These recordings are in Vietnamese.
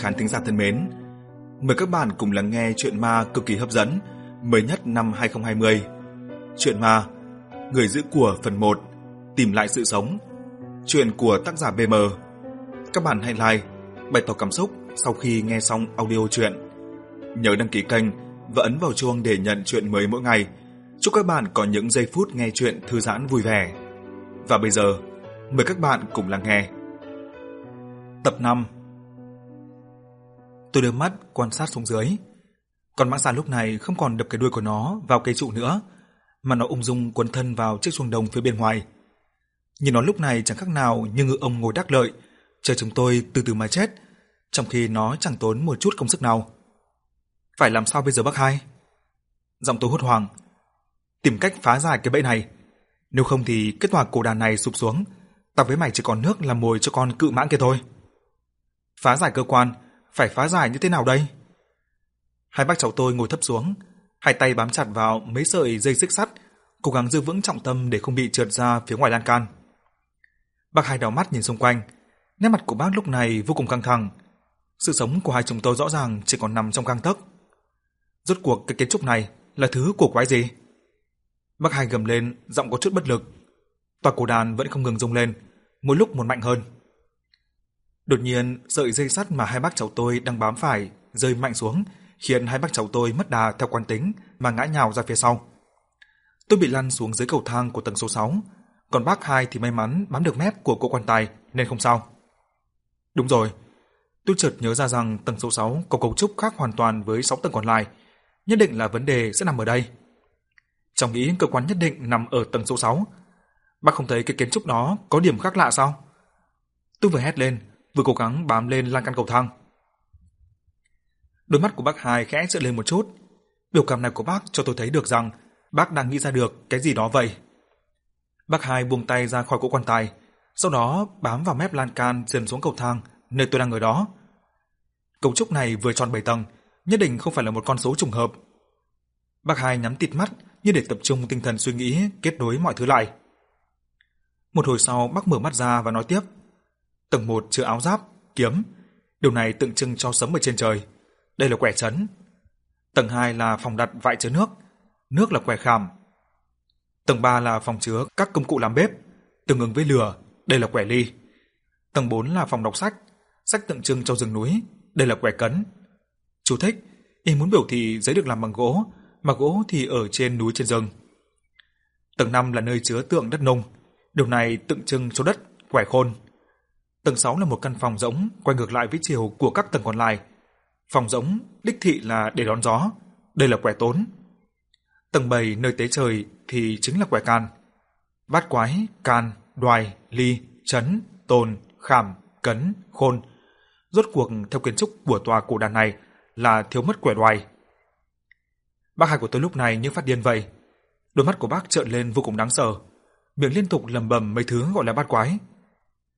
khán thính giả thân mến. Mời các bạn cùng lắng nghe chuyện ma cực kỳ hấp dẫn mới nhất năm 2020. Chuyện ma Người giữ của phần 1 Tìm lại sự sống Chuyện của tác giả BM Các bạn hãy like, bày tỏ cảm xúc sau khi nghe xong audio chuyện. Nhớ đăng ký kênh và ấn vào chuông để nhận chuyện mới mỗi ngày. Chúc các bạn có những giây phút nghe chuyện thư giãn vui vẻ. Và bây giờ, mời các bạn cùng lắng nghe. Tập 5 Tôi đưa mắt quan sát xuống dưới. Con mãng xà lúc này không còn đập cái đuôi của nó vào cây trụ nữa, mà nó ung dung quấn thân vào chiếc chuông đồng phía bên ngoài. Nhìn nó lúc này chẳng khác nào như ngựa ông ngồi đắc lợi, chờ chúng tôi từ từ mà chết, trong khi nó chẳng tốn một chút công sức nào. Phải làm sao bây giờ bác hai? Giọng tôi hốt hoảng. Tìm cách phá giải cái bẫy này. Nếu không thì kết quả cổ đàn này sụp xuống, tao với mày chỉ còn nước làm mồi cho con cự mãng kia thôi. Phá giải cơ quan, phải phá giải như thế nào đây? Hai bác cháu tôi ngồi thấp xuống, hai tay bám chặt vào mấy sợi dây xích sắt, cố gắng giữ vững trọng tâm để không bị trượt ra phía ngoài lan can. Bác hai đảo mắt nhìn xung quanh, nét mặt của bác lúc này vô cùng căng thẳng. Sự sống của hai chúng tôi rõ ràng chỉ còn nằm trong gang tấc. Rốt cuộc cái kiến trúc này là thứ của quái gì? Bác hai gầm lên, giọng có chút bất lực. Tòa cổ đàn vẫn không ngừng rung lên, mỗi lúc một mạnh hơn. Đột nhiên, sợi dây sắt mà hai bác cháu tôi đang bám phải rơi mạnh xuống, khiến hai bác cháu tôi mất đà theo quán tính mà ngã nhào ra phía sau. Tôi bị lăn xuống dưới cầu thang của tầng số 6, còn bác hai thì may mắn bám được mép của cô quan tài nên không sao. Đúng rồi, tôi chợt nhớ ra rằng tầng số 6 có cấu trúc khác hoàn toàn với 6 tầng còn lại, nhất định là vấn đề sẽ nằm ở đây. Trong nghĩ cơ quan nhất định nằm ở tầng số 6. Bác không thấy cái kiến trúc đó có điểm khác lạ sao? Tôi vừa hét lên, vừa cố gắng bám lên lan can cầu thang. Đôi mắt của bác hai khẽ trợn lên một chút. Biểu cảm này của bác cho tôi thấy được rằng bác đang nghĩ ra được cái gì đó vậy. Bác hai buông tay ra khỏi cỗ quan tài, sau đó bám vào mép lan can dần xuống cầu thang nơi tôi đang ở đó. Cấu trúc này vừa tròn 7 tầng, nhất định không phải là một con số trùng hợp. Bác hai nhắm tịt mắt như để tập trung tinh thần suy nghĩ, kết nối mọi thứ lại. Một hồi sau, bác mở mắt ra và nói tiếp. Tầng 1 chứa áo giáp, kiếm. Điều này tượng trưng cho sấm ở trên trời. Đây là quẻ trấn. Tầng 2 là phòng đặt vại chứa nước. Nước là quẻ khảm. Tầng 3 là phòng chứa các công cụ làm bếp, tương ứng với lửa. Đây là quẻ ly. Tầng 4 là phòng đọc sách. Sách tượng trưng cho rừng núi. Đây là quẻ cấn. Chú thích. Ý muốn biểu thị giấy được làm bằng gỗ, mà gỗ thì ở trên núi trên rừng. Tầng 5 là nơi chứa tượng đất nung. Điều này tượng trưng cho đất, quẻ khôn. Tầng 6 là một căn phòng rỗng quay ngược lại với chiều của các tầng còn lại. Phòng rỗng đích thị là để đón gió, đây là quẻ tốn. Tầng 7 nơi tế trời thì chính là quẻ can. Bát quái, can, đoài, ly, chấn, tồn, khảm, cấn, khôn. Rốt cuộc theo kiến trúc của tòa cổ đàn này là thiếu mất quẻ đoài. Bác hai của tôi lúc này như phát điên vậy. Đôi mắt của bác trợn lên vô cùng đáng sợ, miệng liên tục lầm bầm mấy thứ gọi là bát quái.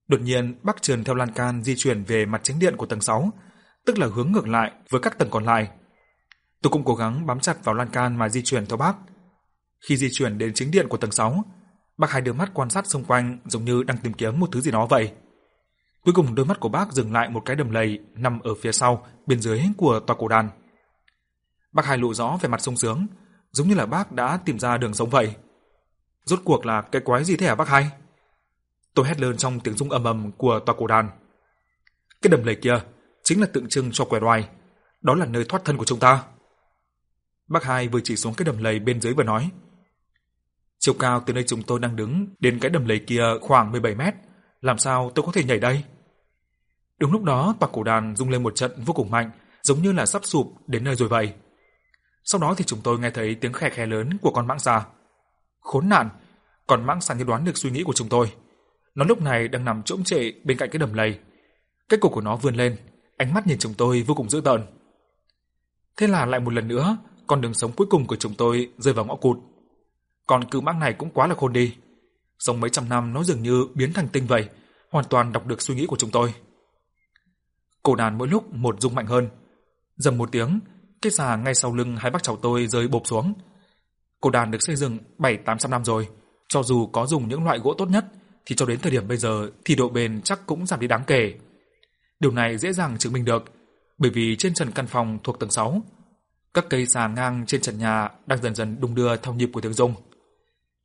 Đột nhiên, bác trườn theo lan can di chuyển về mặt chính điện của tầng 6, tức là hướng ngược lại với các tầng còn lại. Tôi cũng cố gắng bám chặt vào lan can mà di chuyển theo bác. Khi di chuyển đến chính điện của tầng 6, bác hai đứa mắt quan sát xung quanh giống như đang tìm kiếm một thứ gì đó vậy. Cuối cùng đôi mắt của bác dừng lại một cái đầm lầy nằm ở phía sau, bên dưới của tòa cổ đàn. Bác hai lộ rõ về mặt sung sướng, giống như là bác đã tìm ra đường sống vậy. Rốt cuộc là cái quái gì thế hả bác hai? Tôi hét lớn trong tiếng rung ầm ầm của tòa cổ đàn. Cái đầm lầy kia chính là tượng trưng cho quẻ đoài, đó là nơi thoát thân của chúng ta. Bác hai vừa chỉ xuống cái đầm lầy bên dưới vừa nói. Chiều cao từ nơi chúng tôi đang đứng đến cái đầm lầy kia khoảng 17 mét, làm sao tôi có thể nhảy đây? Đúng lúc đó, tòa cổ đàn rung lên một trận vô cùng mạnh, giống như là sắp sụp đến nơi rồi vậy. Sau đó thì chúng tôi nghe thấy tiếng khè khè lớn của con mãng xà. Khốn nạn, con mãng xà như đoán được suy nghĩ của chúng tôi. Nó lúc này đang nằm trỗng trệ bên cạnh cái đầm lầy. Cái cổ của nó vươn lên, ánh mắt nhìn chúng tôi vô cùng dữ tợn. Thế là lại một lần nữa, con đường sống cuối cùng của chúng tôi rơi vào ngõ cụt. Còn cự mãng này cũng quá là khôn đi. Sống mấy trăm năm nó dường như biến thành tinh vậy, hoàn toàn đọc được suy nghĩ của chúng tôi. Cổ đàn mỗi lúc một rung mạnh hơn. Dầm một tiếng, cái xà ngay sau lưng hai bác cháu tôi rơi bộp xuống. Cổ đàn được xây dựng 7-800 năm rồi, cho dù có dùng những loại gỗ tốt nhất thì cho đến thời điểm bây giờ thì độ bền chắc cũng giảm đi đáng kể. Điều này dễ dàng chứng minh được, bởi vì trên trần căn phòng thuộc tầng 6, các cây xà ngang trên trần nhà đang dần dần đung đưa theo nhịp của tiếng rung.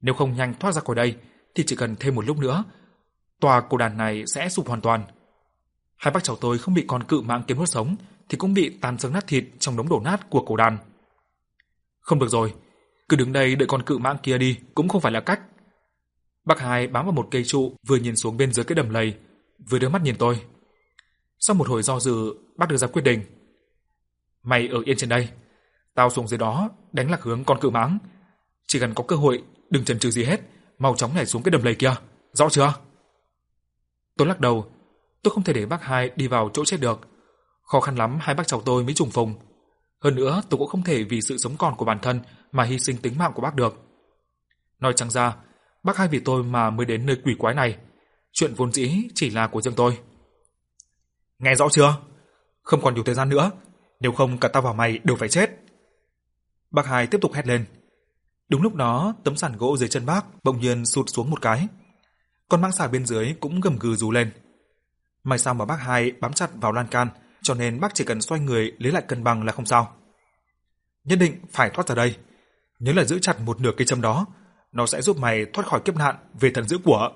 Nếu không nhanh thoát ra khỏi đây thì chỉ cần thêm một lúc nữa, tòa cổ đàn này sẽ sụp hoàn toàn. Hai bác cháu tôi không bị con cự mãng kiếm nuốt sống thì cũng bị tan xương nát thịt trong đống đổ nát của cổ đàn. Không được rồi, cứ đứng đây đợi con cự mãng kia đi cũng không phải là cách. Bác hai bám vào một cây trụ, vừa nhìn xuống bên dưới cái đầm lầy, vừa đưa mắt nhìn tôi. Sau một hồi do dự, bác đưa ra quyết định. Mày ở yên trên đây, tao xuống dưới đó đánh lạc hướng con cự mãng. Chỉ cần có cơ hội, đừng chần chừ gì hết, mau chóng nhảy xuống cái đầm lầy kia, rõ chưa? Tôi lắc đầu, tôi không thể để bác hai đi vào chỗ chết được. Khó khăn lắm hai bác cháu tôi mới trùng phùng. Hơn nữa, tôi cũng không thể vì sự sống còn của bản thân mà hy sinh tính mạng của bác được. Nói chẳng ra, bác hai vì tôi mà mới đến nơi quỷ quái này. Chuyện vốn dĩ chỉ là của riêng tôi. Nghe rõ chưa? Không còn nhiều thời gian nữa, nếu không cả tao và mày đều phải chết. Bác hai tiếp tục hét lên. Đúng lúc đó, tấm sàn gỗ dưới chân bác bỗng nhiên sụt xuống một cái. Con mãng xà bên dưới cũng gầm gừ rú lên. May sao mà bác hai bám chặt vào lan can, cho nên bác chỉ cần xoay người lấy lại cân bằng là không sao. Nhất định phải thoát ra đây. Nhớ là giữ chặt một nửa cây châm đó, nó sẽ giúp mày thoát khỏi kiếp nạn về thần dữ của.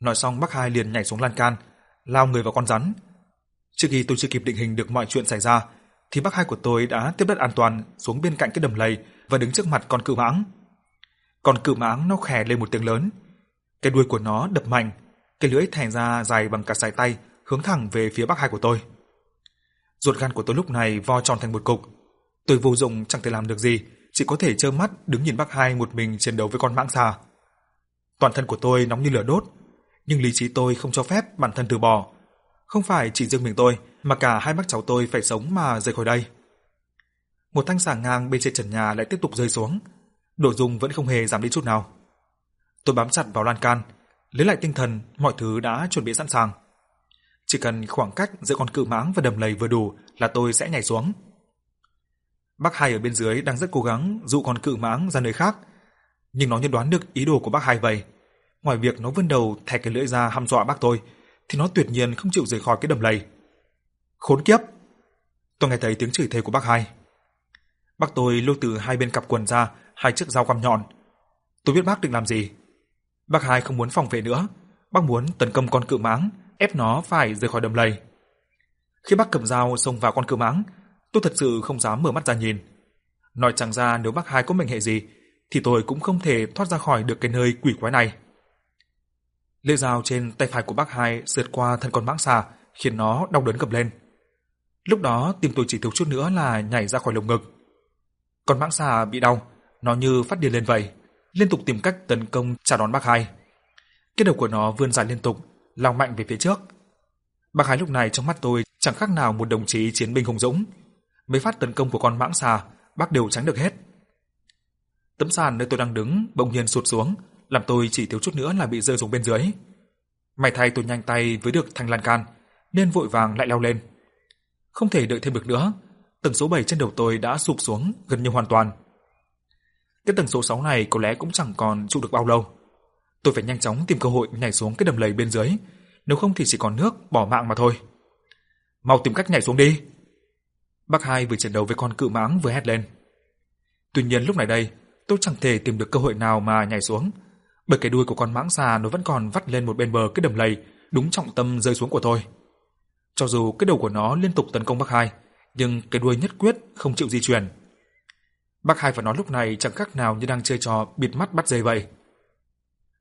Nói xong bác hai liền nhảy xuống lan can, lao người vào con rắn. Trước khi tôi chưa kịp định hình được mọi chuyện xảy ra, thì bác hai của tôi đã tiếp đất an toàn xuống bên cạnh cái đầm lầy và đứng trước mặt con cự mãng. Con cự mãng nó khè lên một tiếng lớn. Cái đuôi của nó đập mạnh, cái lưỡi thè ra dài bằng cả sải tay, hướng thẳng về phía bác hai của tôi. Ruột gan của tôi lúc này vo tròn thành một cục. Tôi vô dụng chẳng thể làm được gì, chỉ có thể trơ mắt đứng nhìn bác hai một mình chiến đấu với con mãng xà. Toàn thân của tôi nóng như lửa đốt, nhưng lý trí tôi không cho phép bản thân từ bỏ. Không phải chỉ riêng mình tôi, mà cả hai bác cháu tôi phải sống mà rời khỏi đây. Một thanh xà ngang bên trên trần nhà lại tiếp tục rơi xuống. Độ dung vẫn không hề giảm đi chút nào. Tôi bám chặt vào lan can, lấy lại tinh thần, mọi thứ đã chuẩn bị sẵn sàng. Chỉ cần khoảng cách giữa con cự mãng và đầm lầy vừa đủ là tôi sẽ nhảy xuống. Bác hai ở bên dưới đang rất cố gắng dụ con cự mãng ra nơi khác, nhưng nó như đoán được ý đồ của bác hai vậy. Ngoài việc nó vươn đầu thè cái lưỡi ra hăm dọa bác tôi, thì nó tuyệt nhiên không chịu rời khỏi cái đầm lầy. Khốn kiếp! Tôi nghe thấy tiếng chửi thề của bác hai. Bác tôi lôi từ hai bên cặp quần ra hai chiếc dao quăm nhọn. Tôi biết bác định làm gì. Bác hai không muốn phòng vệ nữa, bác muốn tấn công con cự mãng, ép nó phải rời khỏi đầm lầy. Khi bác cầm dao xông vào con cự mãng, tôi thật sự không dám mở mắt ra nhìn. Nói chẳng ra nếu bác hai có mệnh hệ gì, thì tôi cũng không thể thoát ra khỏi được cái nơi quỷ quái này. Lưỡi dao trên tay phải của bác hai sượt qua thân con mãng xà, khiến nó đau đớn gầm lên. Lúc đó tim tôi chỉ thiếu chút nữa là nhảy ra khỏi lồng ngực. Con mãng xà bị đau, nó như phát điên lên vậy, liên tục tìm cách tấn công trả đón bác hai. Cái đầu của nó vươn dài liên tục, lao mạnh về phía trước. Bác hai lúc này trong mắt tôi chẳng khác nào một đồng chí chiến binh hùng dũng. Mấy phát tấn công của con mãng xà, bác đều tránh được hết. Tấm sàn nơi tôi đang đứng bỗng nhiên sụt xuống, làm tôi chỉ thiếu chút nữa là bị rơi xuống bên dưới. May thay tôi nhanh tay với được thanh lan can, nên vội vàng lại leo lên. Không thể đợi thêm được nữa, tầng số 7 trên đầu tôi đã sụp xuống gần như hoàn toàn. Cái tầng số 6 này có lẽ cũng chẳng còn trụ được bao lâu. Tôi phải nhanh chóng tìm cơ hội nhảy xuống cái đầm lầy bên dưới, nếu không thì chỉ còn nước bỏ mạng mà thôi. Mau tìm cách nhảy xuống đi. Bác hai vừa chiến đấu với con cự mãng vừa hét lên. Tuy nhiên lúc này đây, tôi chẳng thể tìm được cơ hội nào mà nhảy xuống, bởi cái đuôi của con mãng xà nó vẫn còn vắt lên một bên bờ cái đầm lầy, đúng trọng tâm rơi xuống của tôi. Cho dù cái đầu của nó liên tục tấn công bác hai, nhưng cái đuôi nhất quyết không chịu di chuyển. Bác hai và nó lúc này chẳng khác nào như đang chơi trò bịt mắt bắt dây vậy.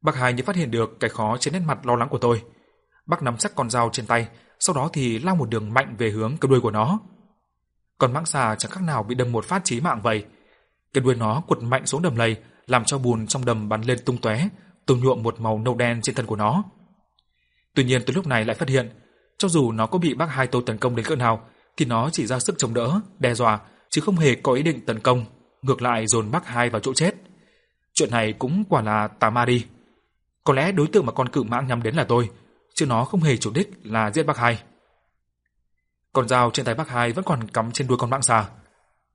Bác hai như phát hiện được cái khó trên nét mặt lo lắng của tôi. Bác nắm chắc con dao trên tay, sau đó thì lao một đường mạnh về hướng cái đuôi của nó. Con mãng xà chẳng khác nào bị đâm một phát chí mạng vậy. Cái đuôi nó quật mạnh xuống đầm lầy, làm cho bùn trong đầm bắn lên tung tóe, tôm nhuộm một màu nâu đen trên thân của nó. Tuy nhiên từ lúc này lại phát hiện, cho dù nó có bị bác hai tô tấn công đến cỡ nào, thì nó chỉ ra sức chống đỡ, đe dọa, chứ không hề có ý định tấn công, ngược lại dồn bác hai vào chỗ chết. Chuyện này cũng quả là tà ma đi. Có lẽ đối tượng mà con cự mãng nhắm đến là tôi, chứ nó không hề chủ đích là giết bác hai. Con dao trên tay bác hai vẫn còn cắm trên đuôi con mãng xà.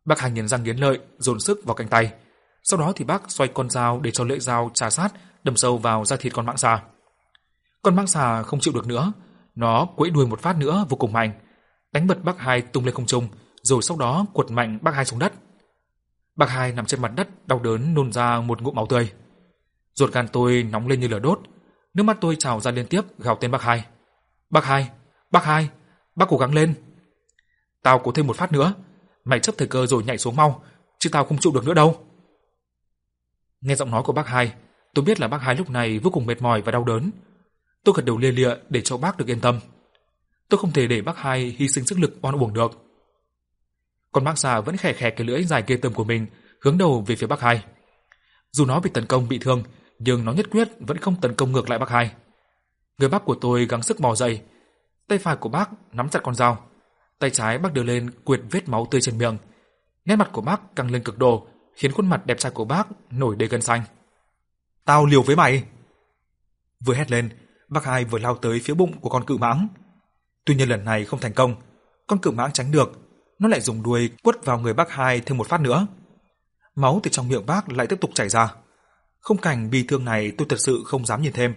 Bác hai nghiến răng nghiến lợi, dồn sức vào cánh tay. Sau đó thì bác xoay con dao để cho lưỡi dao trà sát, đâm sâu vào da thịt con mãng xà. Con mãng xà không chịu được nữa, nó quẫy đuôi một phát nữa vô cùng mạnh, đánh bật bác hai tung lên không trung, rồi sau đó quật mạnh bác hai xuống đất. Bác hai nằm trên mặt đất đau đớn nôn ra một ngụm máu tươi. Ruột gan tôi nóng lên như lửa đốt, nước mắt tôi trào ra liên tiếp gào tên bác hai. Bác hai, bác hai, bác cố gắng lên. Tao cố thêm một phát nữa, mày chấp thời cơ rồi nhảy xuống mau, chứ tao không chịu được nữa đâu. Nghe giọng nói của bác hai, tôi biết là bác hai lúc này vô cùng mệt mỏi và đau đớn. Tôi gật đầu lia lịa để cho bác được yên tâm. Tôi không thể để bác hai hy sinh sức lực oan uổng được. Còn bác già vẫn khè khè cái lưỡi dài ghê tởm của mình, hướng đầu về phía bác hai. Dù nó bị tấn công bị thương, nhưng nó nhất quyết vẫn không tấn công ngược lại bác hai. Người bác của tôi gắng sức bò dậy, tay phải của bác nắm chặt con dao, tay trái bác đưa lên quệt vết máu tươi trên miệng. Nét mặt của bác căng lên cực độ, khiến khuôn mặt đẹp trai của bác nổi đầy gân xanh. "Tao liều với mày!" Vừa hét lên, bác hai vừa lao tới phía bụng của con cự mãng. Tuy nhiên lần này không thành công, con cự mãng tránh được, nó lại dùng đuôi quất vào người bác hai thêm một phát nữa. Máu từ trong miệng bác lại tiếp tục chảy ra. Không cảnh bi thương này tôi thật sự không dám nhìn thêm.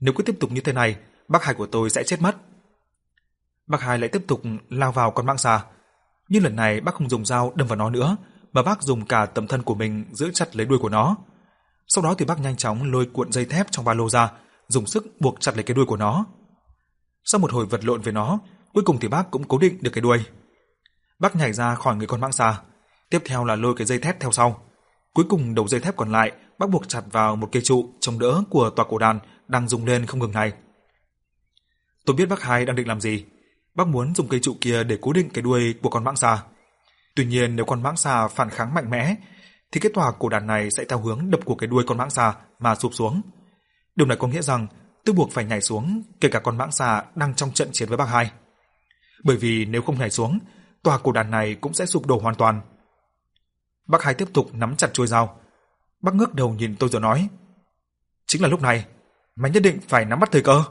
Nếu cứ tiếp tục như thế này, bác hai của tôi sẽ chết mất. Bác hai lại tiếp tục lao vào con mãng xà. Nhưng lần này bác không dùng dao đâm vào nó nữa, mà bác dùng cả tấm thân của mình giữ chặt lấy đuôi của nó. Sau đó thì bác nhanh chóng lôi cuộn dây thép trong ba lô ra, dùng sức buộc chặt lấy cái đuôi của nó. Sau một hồi vật lộn với nó, cuối cùng thì bác cũng cố định được cái đuôi. Bác nhảy ra khỏi người con mãng xà, tiếp theo là lôi cái dây thép theo sau. Cuối cùng đầu dây thép còn lại bác buộc chặt vào một cây trụ chống đỡ của tòa cổ đàn đang rung lên không ngừng này. Tôi biết bác hai đang định làm gì. Bác muốn dùng cây trụ kia để cố định cái đuôi của con mãng xà. Tuy nhiên nếu con mãng xà phản kháng mạnh mẽ, thì cái tòa cổ đàn này sẽ theo hướng đập của cái đuôi con mãng xà mà sụp xuống. Điều này có nghĩa rằng tôi buộc phải nhảy xuống kể cả con mãng xà đang trong trận chiến với bác hai. Bởi vì nếu không nhảy xuống, tòa cổ đàn này cũng sẽ sụp đổ hoàn toàn. Bác hai tiếp tục nắm chặt chuôi dao. Bác ngước đầu nhìn tôi rồi nói: "Chính là lúc này, mày nhất định phải nắm bắt thời cơ."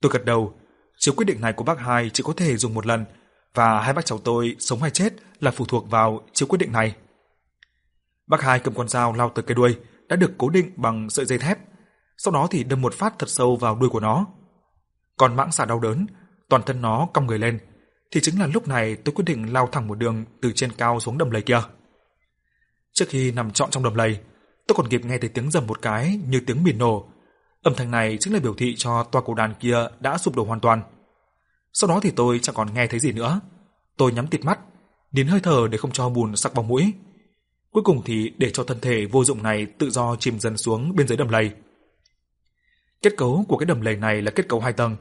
Tôi gật đầu, chiếu quyết định này của bác hai chỉ có thể dùng một lần và hai bác cháu tôi sống hay chết là phụ thuộc vào chiếu quyết định này. Bác hai cầm con dao lao tới cái đuôi đã được cố định bằng sợi dây thép, sau đó thì đâm một phát thật sâu vào đuôi của nó. Còn mãng xà đau đớn, toàn thân nó cong người lên, thì chính là lúc này tôi quyết định lao thẳng một đường từ trên cao xuống đầm lầy kia. Trước khi nằm trọn trong đầm lầy, tôi còn kịp nghe thấy tiếng rầm một cái như tiếng mìn nổ. Âm thanh này chính là biểu thị cho tòa cổ đàn kia đã sụp đổ hoàn toàn. Sau đó thì tôi chẳng còn nghe thấy gì nữa. Tôi nhắm tịt mắt, nín hơi thở để không cho bùn sặc vào mũi. Cuối cùng thì để cho thân thể vô dụng này tự do chìm dần xuống bên dưới đầm lầy. Kết cấu của cái đầm lầy này là kết cấu hai tầng.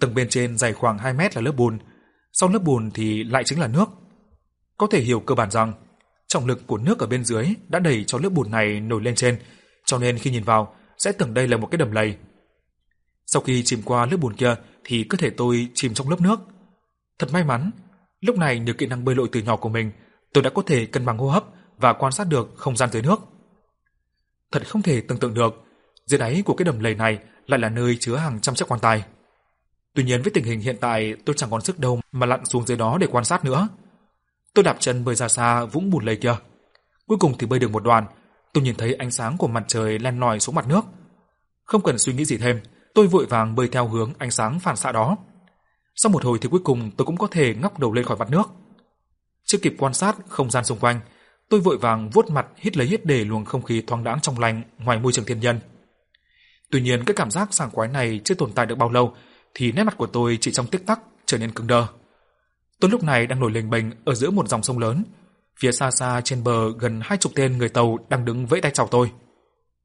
Tầng bên trên dày khoảng 2 mét là lớp bùn, sau lớp bùn thì lại chính là nước. Có thể hiểu cơ bản rằng trọng lực của nước ở bên dưới đã đẩy cho lớp bùn này nổi lên trên, cho nên khi nhìn vào sẽ tưởng đây là một cái đầm lầy. Sau khi chìm qua lớp bùn kia thì cơ thể tôi chìm trong lớp nước. Thật may mắn, lúc này nhờ kỹ năng bơi lội từ nhỏ của mình, tôi đã có thể cân bằng hô hấp và quan sát được không gian dưới nước. Thật không thể tưởng tượng được, dưới đáy của cái đầm lầy này lại là nơi chứa hàng trăm chiếc quan tài. Tuy nhiên với tình hình hiện tại tôi chẳng còn sức đâu mà lặn xuống dưới đó để quan sát nữa. Tôi đạp chân bơi ra xa vũng bùn lầy kia. Cuối cùng thì bơi được một đoạn, tôi nhìn thấy ánh sáng của mặt trời len lỏi xuống mặt nước. Không cần suy nghĩ gì thêm, tôi vội vàng bơi theo hướng ánh sáng phản xạ đó. Sau một hồi thì cuối cùng tôi cũng có thể ngóc đầu lên khỏi mặt nước. Chưa kịp quan sát không gian xung quanh, tôi vội vàng vuốt mặt hít lấy hít để luồng không khí thoáng đãng trong lành ngoài môi trường thiên nhiên. Tuy nhiên cái cảm giác sảng khoái này chưa tồn tại được bao lâu thì nét mặt của tôi chỉ trong tích tắc trở nên cứng đờ. Tôi lúc này đang nổi lềnh bềnh ở giữa một dòng sông lớn, phía xa xa trên bờ gần hai chục tên người tàu đang đứng vẫy tay chào tôi.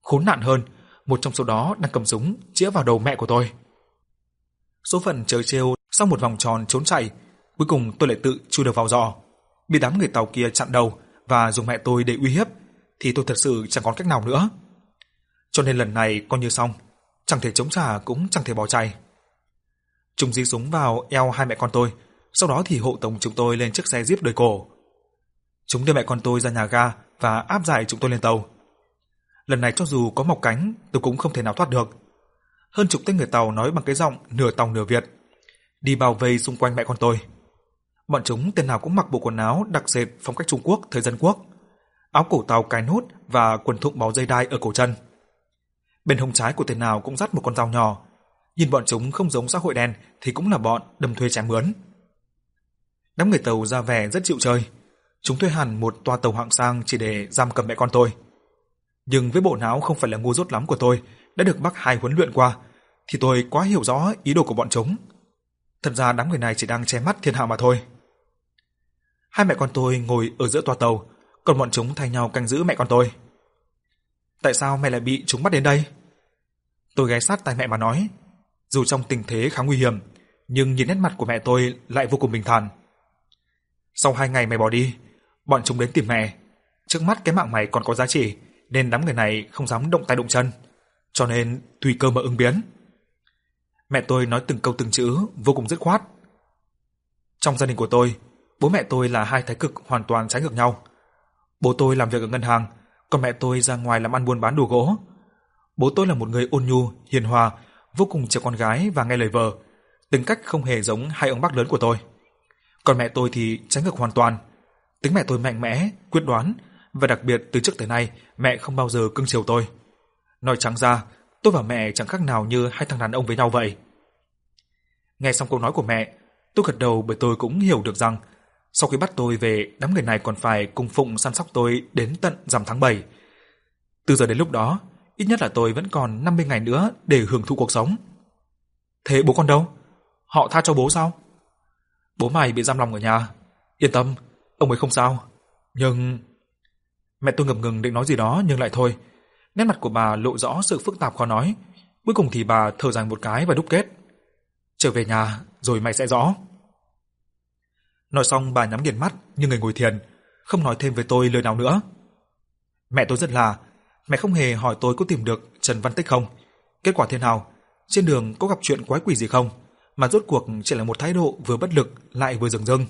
Khốn nạn hơn, một trong số đó đang cầm súng chĩa vào đầu mẹ của tôi. Số phận trời trêu sau một vòng tròn trốn chạy, cuối cùng tôi lại tự chui được vào giò. Bị đám người tàu kia chặn đầu và dùng mẹ tôi để uy hiếp thì tôi thật sự chẳng còn cách nào nữa. Cho nên lần này coi như xong, chẳng thể chống trả cũng chẳng thể bỏ chạy. Chúng dí súng vào eo hai mẹ con tôi, sau đó thì hộ tống chúng tôi lên chiếc xe jeep đời cổ. Chúng đưa mẹ con tôi ra nhà ga và áp giải chúng tôi lên tàu. Lần này cho dù có mọc cánh, tôi cũng không thể nào thoát được. Hơn chục tên người tàu nói bằng cái giọng nửa tàu nửa Việt, đi bao vây xung quanh mẹ con tôi. Bọn chúng tên nào cũng mặc bộ quần áo đặc dệt phong cách Trung Quốc thời dân quốc, áo cổ tàu cài nút và quần thụng bó dây đai ở cổ chân. Bên hông trái của tên nào cũng dắt một con dao nhỏ, Nhìn bọn chúng không giống xã hội đen thì cũng là bọn đâm thuê chém mướn. Đám người tàu ra vẻ rất chịu chơi. Chúng thuê hẳn một toa tàu hạng sang chỉ để giam cầm mẹ con tôi. Nhưng với bộ não không phải là ngu dốt lắm của tôi, đã được bác hai huấn luyện qua, thì tôi quá hiểu rõ ý đồ của bọn chúng. Thật ra đám người này chỉ đang che mắt thiên hạ mà thôi. Hai mẹ con tôi ngồi ở giữa toa tàu, còn bọn chúng thay nhau canh giữ mẹ con tôi. Tại sao mẹ lại bị chúng bắt đến đây? Tôi ghé sát tai mẹ mà nói, dù trong tình thế khá nguy hiểm, nhưng nhìn nét mặt của mẹ tôi lại vô cùng bình thản. Sau hai ngày mày bỏ đi, bọn chúng đến tìm mẹ. Trước mắt cái mạng mày còn có giá trị, nên đám người này không dám động tay động chân. Cho nên tùy cơ mà ứng biến. Mẹ tôi nói từng câu từng chữ vô cùng dứt khoát. Trong gia đình của tôi, bố mẹ tôi là hai thái cực hoàn toàn trái ngược nhau. Bố tôi làm việc ở ngân hàng, còn mẹ tôi ra ngoài làm ăn buôn bán đồ gỗ. Bố tôi là một người ôn nhu, hiền hòa, vô cùng chiều con gái và nghe lời vợ, tính cách không hề giống hai ông bác lớn của tôi. Còn mẹ tôi thì trái ngược hoàn toàn. Tính mẹ tôi mạnh mẽ, quyết đoán và đặc biệt từ trước tới nay mẹ không bao giờ cưng chiều tôi. Nói trắng ra, tôi và mẹ chẳng khác nào như hai thằng đàn ông với nhau vậy. Nghe xong câu nói của mẹ, tôi gật đầu bởi tôi cũng hiểu được rằng sau khi bắt tôi về, đám người này còn phải cung phụng săn sóc tôi đến tận rằm tháng 7. Từ giờ đến lúc đó, ít nhất là tôi vẫn còn 50 ngày nữa để hưởng thụ cuộc sống. Thế bố con đâu? Họ tha cho bố sao? Bố mày bị giam lòng ở nhà. Yên tâm, ông ấy không sao. Nhưng... Mẹ tôi ngập ngừng định nói gì đó nhưng lại thôi. Nét mặt của bà lộ rõ sự phức tạp khó nói. Cuối cùng thì bà thở dài một cái và đúc kết. Trở về nhà, rồi mày sẽ rõ. Nói xong bà nhắm nghiền mắt như người ngồi thiền, không nói thêm với tôi lời nào nữa. Mẹ tôi rất là, mẹ không hề hỏi tôi có tìm được Trần Văn Tích không. Kết quả thế nào? Trên đường có gặp chuyện quái quỷ gì không? Mà rốt cuộc chỉ là một thái độ vừa bất lực lại vừa rừng rưng.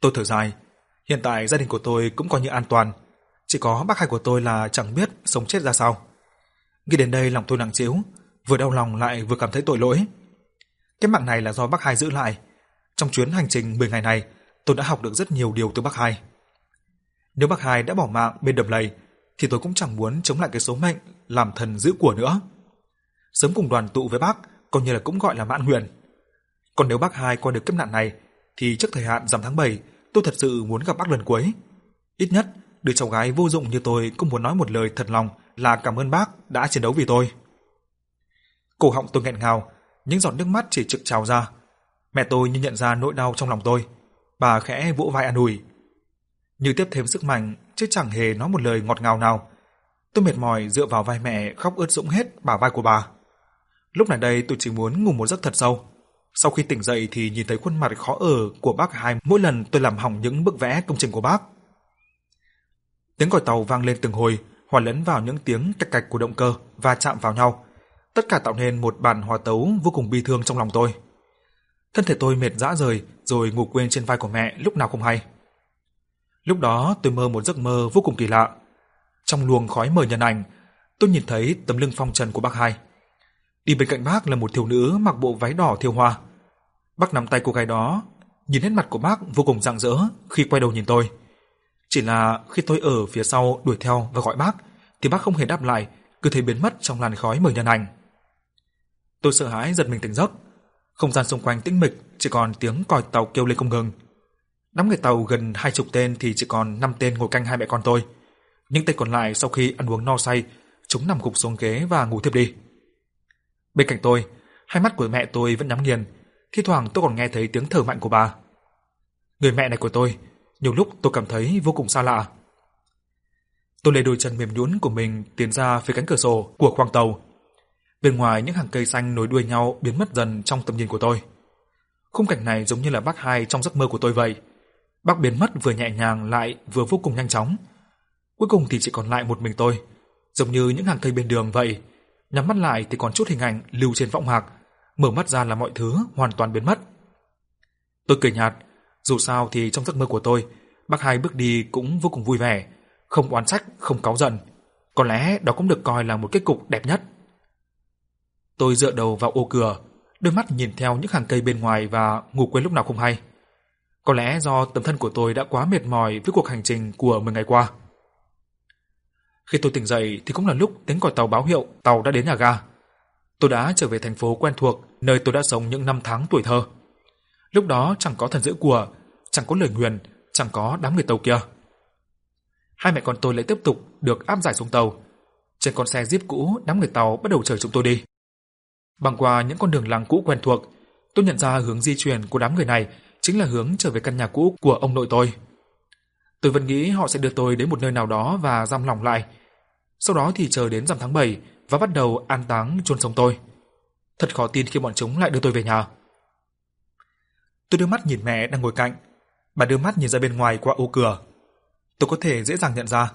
Tôi thở dài, hiện tại gia đình của tôi cũng coi như an toàn, chỉ có bác hai của tôi là chẳng biết sống chết ra sao. Nghĩ đến đây lòng tôi nặng trĩu, vừa đau lòng lại vừa cảm thấy tội lỗi. Cái mạng này là do bác hai giữ lại, trong chuyến hành trình 10 ngày này, tôi đã học được rất nhiều điều từ bác hai. Nếu bác hai đã bỏ mạng bên đầm lầy, thì tôi cũng chẳng muốn chống lại cái số mệnh làm thần giữ của nữa. Sớm cùng đoàn tụ với bác, coi như là cũng gọi là mãn nguyện. Còn nếu bác hai qua được kiếp nạn này, thì trước thời hạn rằm tháng 7, tôi thật sự muốn gặp bác lần cuối. Ít nhất, đứa cháu gái vô dụng như tôi cũng muốn nói một lời thật lòng là cảm ơn bác đã chiến đấu vì tôi. Cổ họng tôi nghẹn ngào, những giọt nước mắt chỉ trực trào ra, Mẹ tôi như nhận ra nỗi đau trong lòng tôi, bà khẽ vỗ vai an ủi. Như tiếp thêm sức mạnh, chứ chẳng hề nói một lời ngọt ngào nào. Tôi mệt mỏi dựa vào vai mẹ khóc ướt sũng hết bả vai của bà. Lúc này đây tôi chỉ muốn ngủ một giấc thật sâu. Sau khi tỉnh dậy thì nhìn thấy khuôn mặt khó ở của bác hai mỗi lần tôi làm hỏng những bức vẽ công trình của bác. Tiếng còi tàu vang lên từng hồi, hòa lẫn vào những tiếng cạch cạch của động cơ và chạm vào nhau. Tất cả tạo nên một bản hòa tấu vô cùng bi thương trong lòng tôi. Thân thể tôi mệt rã rời rồi ngủ quên trên vai của mẹ lúc nào không hay. Lúc đó tôi mơ một giấc mơ vô cùng kỳ lạ. Trong luồng khói mờ nhân ảnh, tôi nhìn thấy tấm lưng phong trần của bác hai. Đi bên cạnh bác là một thiếu nữ mặc bộ váy đỏ thiêu hoa. Bác nắm tay cô gái đó, nhìn nét mặt của bác vô cùng rạng rỡ khi quay đầu nhìn tôi. Chỉ là khi tôi ở phía sau đuổi theo và gọi bác, thì bác không hề đáp lại, cứ thế biến mất trong làn khói mờ nhân ảnh. Tôi sợ hãi giật mình tỉnh giấc, không gian xung quanh tĩnh mịch, chỉ còn tiếng còi tàu kêu lên không ngừng. Đám người tàu gần hai chục tên thì chỉ còn năm tên ngồi canh hai mẹ con tôi. Những tên còn lại sau khi ăn uống no say, chúng nằm gục xuống ghế và ngủ thiếp đi. Bên cạnh tôi, hai mắt của mẹ tôi vẫn nhắm nghiền, thi thoảng tôi còn nghe thấy tiếng thở mạnh của bà. Người mẹ này của tôi, nhiều lúc tôi cảm thấy vô cùng xa lạ. Tôi lấy đôi chân mềm nhũn của mình tiến ra phía cánh cửa sổ của khoang tàu, Bên ngoài những hàng cây xanh nối đuôi nhau biến mất dần trong tầm nhìn của tôi. Khung cảnh này giống như là bác hai trong giấc mơ của tôi vậy. Bác biến mất vừa nhẹ nhàng lại vừa vô cùng nhanh chóng. Cuối cùng thì chỉ còn lại một mình tôi, giống như những hàng cây bên đường vậy. Nhắm mắt lại thì còn chút hình ảnh lưu trên võng mạc, mở mắt ra là mọi thứ hoàn toàn biến mất. Tôi cười nhạt, dù sao thì trong giấc mơ của tôi, bác hai bước đi cũng vô cùng vui vẻ, không oán trách, không cáu giận. Có lẽ đó cũng được coi là một kết cục đẹp nhất. Tôi dựa đầu vào ô cửa, đôi mắt nhìn theo những hàng cây bên ngoài và ngủ quên lúc nào không hay. Có lẽ do tấm thân của tôi đã quá mệt mỏi với cuộc hành trình của 10 ngày qua. Khi tôi tỉnh dậy thì cũng là lúc tiếng còi tàu báo hiệu tàu đã đến nhà ga. Tôi đã trở về thành phố quen thuộc, nơi tôi đã sống những năm tháng tuổi thơ. Lúc đó chẳng có thần giữ của, chẳng có lời nguyền, chẳng có đám người tàu kia. Hai mẹ con tôi lại tiếp tục được áp giải xuống tàu. Trên con xe Jeep cũ, đám người tàu bắt đầu chở chúng tôi đi. Băng qua những con đường làng cũ quen thuộc, tôi nhận ra hướng di chuyển của đám người này chính là hướng trở về căn nhà cũ của ông nội tôi. Tôi vẫn nghĩ họ sẽ đưa tôi đến một nơi nào đó và giam lỏng lại. Sau đó thì chờ đến rằm tháng 7 và bắt đầu an táng chôn sống tôi. Thật khó tin khi bọn chúng lại đưa tôi về nhà. Tôi đưa mắt nhìn mẹ đang ngồi cạnh. Bà đưa mắt nhìn ra bên ngoài qua ô cửa. Tôi có thể dễ dàng nhận ra,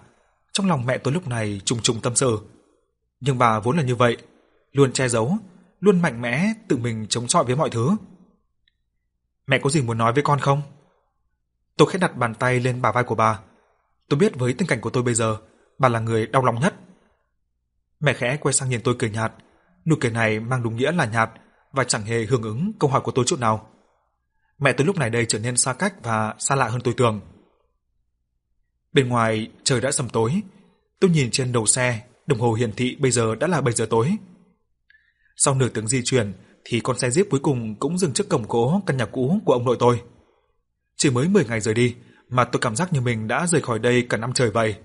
trong lòng mẹ tôi lúc này trùng trùng tâm sự. Nhưng bà vốn là như vậy, luôn che giấu, luôn mạnh mẽ tự mình chống chọi với mọi thứ. Mẹ có gì muốn nói với con không? Tôi khẽ đặt bàn tay lên bả vai của bà. Tôi biết với tình cảnh của tôi bây giờ, bà là người đau lòng nhất. Mẹ khẽ quay sang nhìn tôi cười nhạt, nụ cười này mang đúng nghĩa là nhạt và chẳng hề hưởng ứng câu hỏi của tôi chút nào. Mẹ tôi lúc này đây trở nên xa cách và xa lạ hơn tôi tưởng. Bên ngoài trời đã sầm tối, tôi nhìn trên đầu xe, đồng hồ hiển thị bây giờ đã là 7 giờ tối. Sau nửa tiếng di chuyển thì con xe Jeep cuối cùng cũng dừng trước cổng gỗ căn nhà cũ của ông nội tôi. Chỉ mới 10 ngày rời đi mà tôi cảm giác như mình đã rời khỏi đây cả năm trời vậy.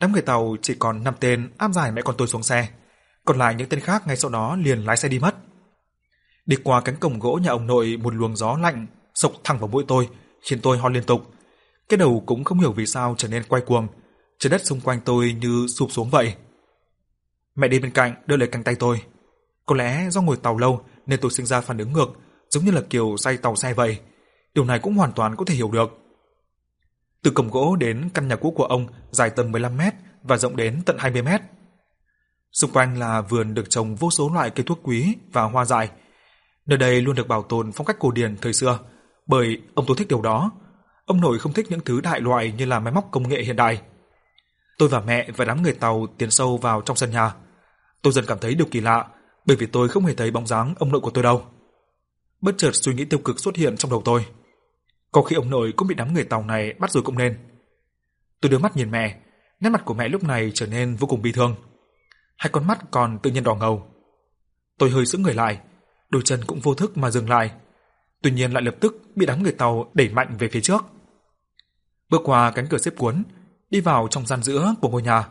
Đám người tàu chỉ còn 5 tên áp giải mẹ con tôi xuống xe, còn lại những tên khác ngay sau đó liền lái xe đi mất. Đi qua cánh cổng gỗ nhà ông nội một luồng gió lạnh sộc thẳng vào mũi tôi, khiến tôi ho liên tục. Cái đầu cũng không hiểu vì sao trở nên quay cuồng, trái đất xung quanh tôi như sụp xuống vậy. Mẹ đi bên cạnh đỡ lấy cánh tay tôi. Có lẽ do ngồi tàu lâu nên tôi sinh ra phản ứng ngược, giống như là kiểu say tàu xe vậy. Điều này cũng hoàn toàn có thể hiểu được. Từ cổng gỗ đến căn nhà cũ của ông dài tầm 15 mét và rộng đến tận 20 mét. Xung quanh là vườn được trồng vô số loại cây thuốc quý và hoa dại. Nơi đây luôn được bảo tồn phong cách cổ điển thời xưa, bởi ông tôi thích điều đó. Ông nội không thích những thứ đại loại như là máy móc công nghệ hiện đại. Tôi và mẹ và đám người Tàu tiến sâu vào trong sân nhà. Tôi dần cảm thấy điều kỳ lạ, bởi vì tôi không hề thấy bóng dáng ông nội của tôi đâu. Bất chợt suy nghĩ tiêu cực xuất hiện trong đầu tôi. Có khi ông nội cũng bị đám người Tàu này bắt rồi cũng nên. Tôi đưa mắt nhìn mẹ, nét mặt của mẹ lúc này trở nên vô cùng bi thương. Hai con mắt còn tự nhiên đỏ ngầu. Tôi hơi sững người lại, đôi chân cũng vô thức mà dừng lại. Tuy nhiên lại lập tức bị đám người Tàu đẩy mạnh về phía trước. Bước qua cánh cửa xếp cuốn, đi vào trong gian giữa của ngôi nhà.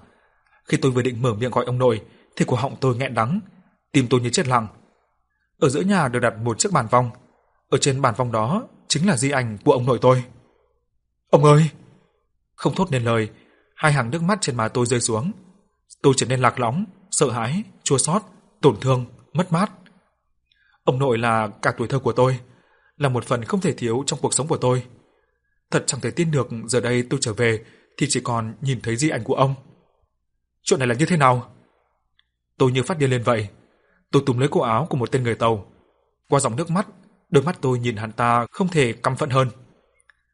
Khi tôi vừa định mở miệng gọi ông nội, thì cổ họng tôi nghẹn đắng, tim tôi như chết lặng. Ở giữa nhà được đặt một chiếc bàn vong, ở trên bàn vong đó chính là di ảnh của ông nội tôi. Ông ơi! Không thốt nên lời, hai hàng nước mắt trên má tôi rơi xuống. Tôi trở nên lạc lõng, sợ hãi, chua xót, tổn thương, mất mát. Ông nội là cả tuổi thơ của tôi, là một phần không thể thiếu trong cuộc sống của tôi. Thật chẳng thể tin được giờ đây tôi trở về thì chỉ còn nhìn thấy di ảnh của ông. Chuyện này là như thế nào? Tôi như phát điên lên vậy. Tôi túm lấy cổ áo của một tên người tàu. Qua dòng nước mắt, đôi mắt tôi nhìn hắn ta không thể căm phẫn hơn.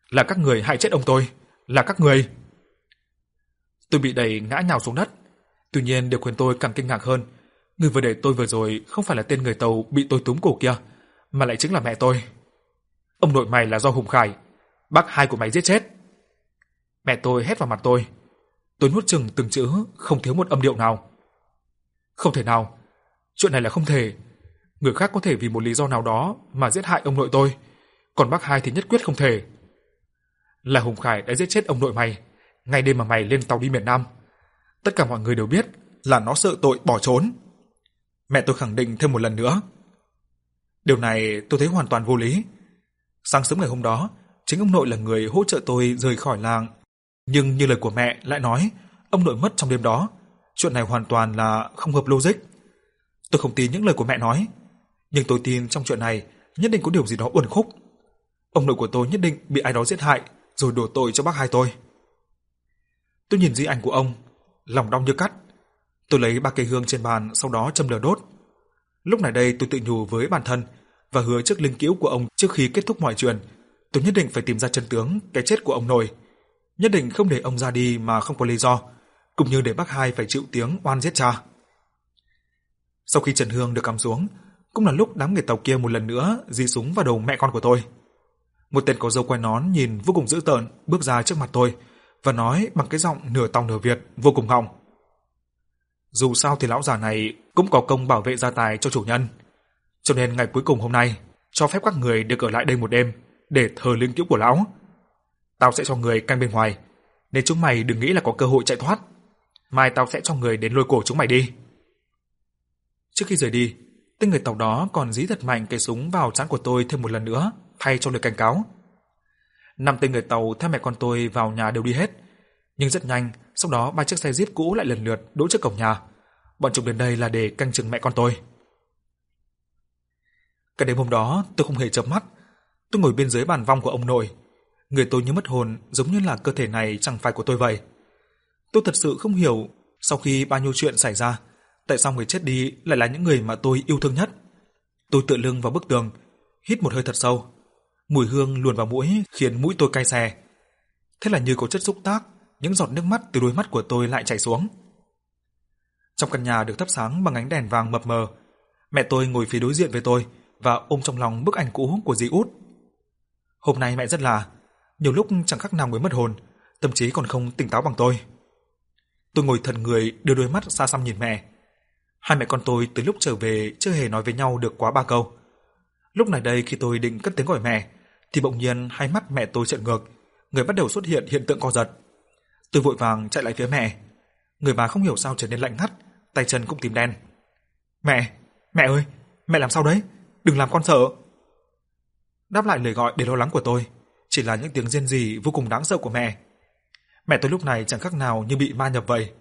Là các người hại chết ông tôi, là các người. Tôi bị đẩy ngã nhào xuống đất. Tuy nhiên điều khiến tôi càng kinh ngạc hơn, người vừa đẩy tôi vừa rồi không phải là tên người tàu bị tôi túm cổ kia, mà lại chính là mẹ tôi. Ông nội mày là do Hùng Khải, bác hai của mày giết chết. Mẹ tôi hét vào mặt tôi. Tôi nuốt chừng từng chữ, không thiếu một âm điệu nào. Không thể nào. Chuyện này là không thể. Người khác có thể vì một lý do nào đó mà giết hại ông nội tôi, còn bác hai thì nhất quyết không thể. Là Hùng Khải đã giết chết ông nội mày, ngay đêm mà mày lên tàu đi miền Nam. Tất cả mọi người đều biết là nó sợ tội bỏ trốn. Mẹ tôi khẳng định thêm một lần nữa. Điều này tôi thấy hoàn toàn vô lý. Sáng sớm ngày hôm đó, chính ông nội là người hỗ trợ tôi rời khỏi làng nhưng như lời của mẹ lại nói, ông nội mất trong đêm đó, chuyện này hoàn toàn là không hợp logic. Tôi không tin những lời của mẹ nói, nhưng tôi tin trong chuyện này nhất định có điều gì đó uẩn khúc. Ông nội của tôi nhất định bị ai đó giết hại rồi đổ tội cho bác hai tôi. Tôi nhìn di ảnh của ông, lòng đau như cắt. Tôi lấy ba cây hương trên bàn sau đó châm lửa đốt. Lúc này đây tôi tự nhủ với bản thân và hứa trước linh cữu của ông trước khi kết thúc mọi chuyện, tôi nhất định phải tìm ra chân tướng cái chết của ông nội nhất định không để ông ra đi mà không có lý do, cũng như để bác hai phải chịu tiếng oan giết cha. Sau khi Trần Hương được cắm xuống, cũng là lúc đám người tàu kia một lần nữa di súng vào đầu mẹ con của tôi. Một tên có râu quai nón nhìn vô cùng dữ tợn bước ra trước mặt tôi và nói bằng cái giọng nửa tòng nửa Việt vô cùng họng. Dù sao thì lão già này cũng có công bảo vệ gia tài cho chủ nhân. Cho nên ngày cuối cùng hôm nay, cho phép các người được ở lại đây một đêm để thờ linh cữu của lão. Tao sẽ cho người canh bên ngoài, nên chúng mày đừng nghĩ là có cơ hội chạy thoát. Mai tao sẽ cho người đến lôi cổ chúng mày đi. Trước khi rời đi, tên người tàu đó còn dí thật mạnh cây súng vào trán của tôi thêm một lần nữa, thay cho lời cảnh cáo. Năm tên người tàu theo mẹ con tôi vào nhà đều đi hết, nhưng rất nhanh, sau đó ba chiếc xe jeep cũ lại lần lượt đỗ trước cổng nhà. Bọn chúng đến đây là để canh chừng mẹ con tôi. cả đêm hôm đó, tôi không hề chớp mắt. Tôi ngồi bên dưới bàn vong của ông nội. Người tôi như mất hồn, giống như là cơ thể này chẳng phải của tôi vậy. Tôi thật sự không hiểu, sau khi bao nhiêu chuyện xảy ra, tại sao người chết đi lại là những người mà tôi yêu thương nhất. Tôi tựa lưng vào bức tường, hít một hơi thật sâu. Mùi hương luồn vào mũi khiến mũi tôi cay xè. Thế là như có chất xúc tác, những giọt nước mắt từ đôi mắt của tôi lại chảy xuống. Trong căn nhà được thắp sáng bằng ánh đèn vàng mập mờ, mẹ tôi ngồi phía đối diện với tôi và ôm trong lòng bức ảnh cũ của dì út. Hôm nay mẹ rất là, nhiều lúc chẳng khác nào người mất hồn, tâm trí còn không tỉnh táo bằng tôi. Tôi ngồi thần người đưa đôi mắt xa xăm nhìn mẹ. Hai mẹ con tôi từ lúc trở về chưa hề nói với nhau được quá ba câu. Lúc này đây khi tôi định cất tiếng gọi mẹ, thì bỗng nhiên hai mắt mẹ tôi trợn ngược, người bắt đầu xuất hiện hiện tượng co giật. Tôi vội vàng chạy lại phía mẹ. Người bà không hiểu sao trở nên lạnh ngắt, tay chân cũng tím đen. "Mẹ, mẹ ơi, mẹ làm sao đấy? Đừng làm con sợ." Đáp lại lời gọi để lo lắng của tôi, chỉ là những tiếng rên rỉ vô cùng đáng sợ của mẹ. Mẹ tôi lúc này chẳng khác nào như bị ma nhập vậy.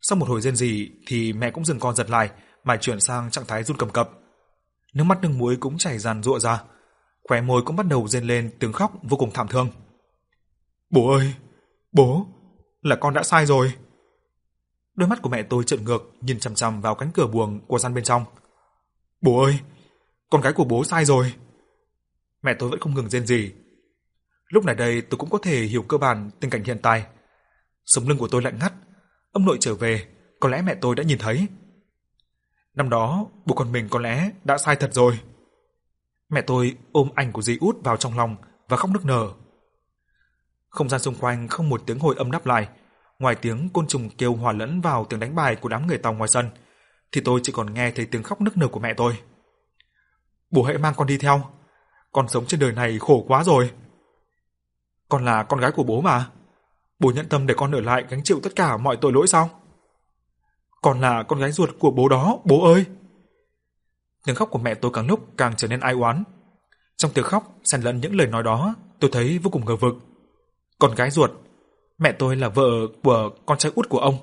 Sau một hồi rên rỉ thì mẹ cũng dừng con giật lại mà chuyển sang trạng thái run cầm cập. Nước mắt nước muối cũng chảy ràn rụa ra, khóe môi cũng bắt đầu rên lên tiếng khóc vô cùng thảm thương. "Bố ơi, bố, là con đã sai rồi." Đôi mắt của mẹ tôi trợn ngược nhìn chằm chằm vào cánh cửa buồng của gian bên trong. "Bố ơi, con gái của bố sai rồi." Mẹ tôi vẫn không ngừng rên rỉ. Lúc này đây tôi cũng có thể hiểu cơ bản tình cảnh hiện tại. Sống lưng của tôi lạnh ngắt, ông nội trở về, có lẽ mẹ tôi đã nhìn thấy. Năm đó, bố con mình có lẽ đã sai thật rồi. Mẹ tôi ôm ảnh của dì út vào trong lòng và khóc nức nở. Không gian xung quanh không một tiếng hồi âm đáp lại, ngoài tiếng côn trùng kêu hòa lẫn vào tiếng đánh bài của đám người tàu ngoài sân, thì tôi chỉ còn nghe thấy tiếng khóc nức nở của mẹ tôi. Bố hãy mang con đi theo, con sống trên đời này khổ quá rồi. Con là con gái của bố mà. Bố nhận tâm để con ở lại gánh chịu tất cả mọi tội lỗi sao? Con là con gái ruột của bố đó, bố ơi. Tiếng khóc của mẹ tôi càng lúc càng trở nên ai oán. Trong tiếng khóc xen lẫn những lời nói đó, tôi thấy vô cùng ngờ vực. Con gái ruột, mẹ tôi là vợ của con trai út của ông.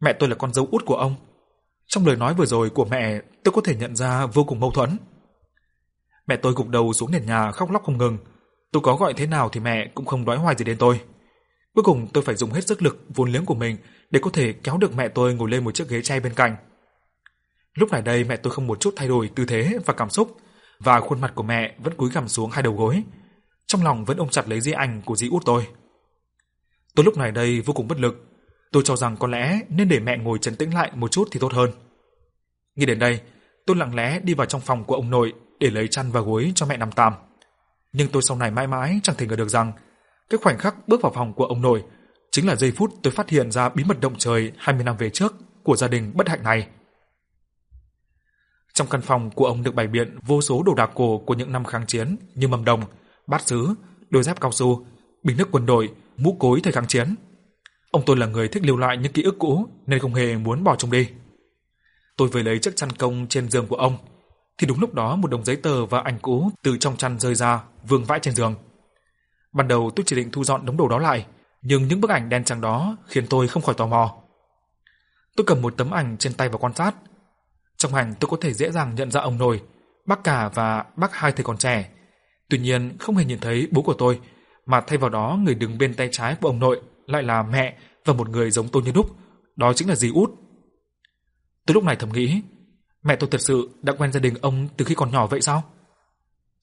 Mẹ tôi là con dâu út của ông. Trong lời nói vừa rồi của mẹ, tôi có thể nhận ra vô cùng mâu thuẫn. Mẹ tôi gục đầu xuống nền nhà khóc lóc không ngừng. Tôi có gọi thế nào thì mẹ cũng không nói hoài gì đến tôi. Cuối cùng tôi phải dùng hết sức lực vốn liếng của mình để có thể kéo được mẹ tôi ngồi lên một chiếc ghế chay bên cạnh. Lúc này đây mẹ tôi không một chút thay đổi tư thế và cảm xúc, và khuôn mặt của mẹ vẫn cúi gằm xuống hai đầu gối. Trong lòng vẫn ôm chặt lấy di ảnh của dì út tôi. Tôi lúc này đây vô cùng bất lực. Tôi cho rằng có lẽ nên để mẹ ngồi trấn tĩnh lại một chút thì tốt hơn. Nghĩ đến đây, tôi lặng lẽ đi vào trong phòng của ông nội để lấy chăn và gối cho mẹ nằm tạm. Nhưng tôi sau này mãi mãi chẳng thể ngờ được rằng cái khoảnh khắc bước vào phòng của ông nội chính là giây phút tôi phát hiện ra bí mật động trời 20 năm về trước của gia đình bất hạnh này. Trong căn phòng của ông được bày biện vô số đồ đạc cổ của những năm kháng chiến như mâm đồng, bát sứ, đôi dép cao su, bình nước quân đội, mũ cối thời kháng chiến. Ông tôi là người thích lưu lại những ký ức cũ nên không hề muốn bỏ chúng đi. Tôi vừa lấy chiếc chăn công trên giường của ông, thì đúng lúc đó một đống giấy tờ và ảnh cũ từ trong chăn rơi ra, vương vãi trên giường. Ban đầu tôi chỉ định thu dọn đống đồ đó lại, nhưng những bức ảnh đen trắng đó khiến tôi không khỏi tò mò. Tôi cầm một tấm ảnh trên tay và quan sát. Trong ảnh tôi có thể dễ dàng nhận ra ông nội, bác cả và bác hai thầy còn trẻ. Tuy nhiên không hề nhìn thấy bố của tôi, mà thay vào đó người đứng bên tay trái của ông nội lại là mẹ và một người giống tôi như đúc, đó chính là dì út. Tôi lúc này thầm nghĩ, mẹ tôi thật sự đã quen gia đình ông từ khi còn nhỏ vậy sao?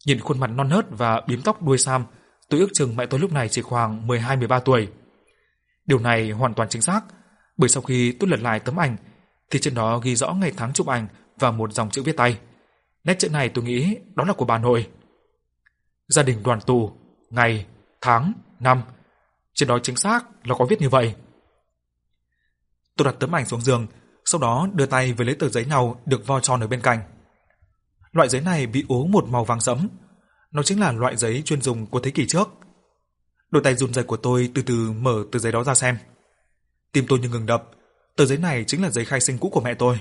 Nhìn khuôn mặt non nớt và bím tóc đuôi sam, tôi ước chừng mẹ tôi lúc này chỉ khoảng 12-13 tuổi. Điều này hoàn toàn chính xác, bởi sau khi tôi lật lại tấm ảnh thì trên đó ghi rõ ngày tháng chụp ảnh và một dòng chữ viết tay. Nét chữ này tôi nghĩ đó là của bà nội. Gia đình đoàn tù, ngày, tháng, năm. Trên đó chính xác là có viết như vậy. Tôi đặt tấm ảnh xuống giường, sau đó đưa tay với lấy tờ giấy nhau được vo tròn ở bên cạnh. Loại giấy này bị ố một màu vàng sẫm, nó chính là loại giấy chuyên dùng của thế kỷ trước. Đôi tay run rẩy của tôi từ từ mở tờ giấy đó ra xem. Tim tôi như ngừng đập, tờ giấy này chính là giấy khai sinh cũ của mẹ tôi.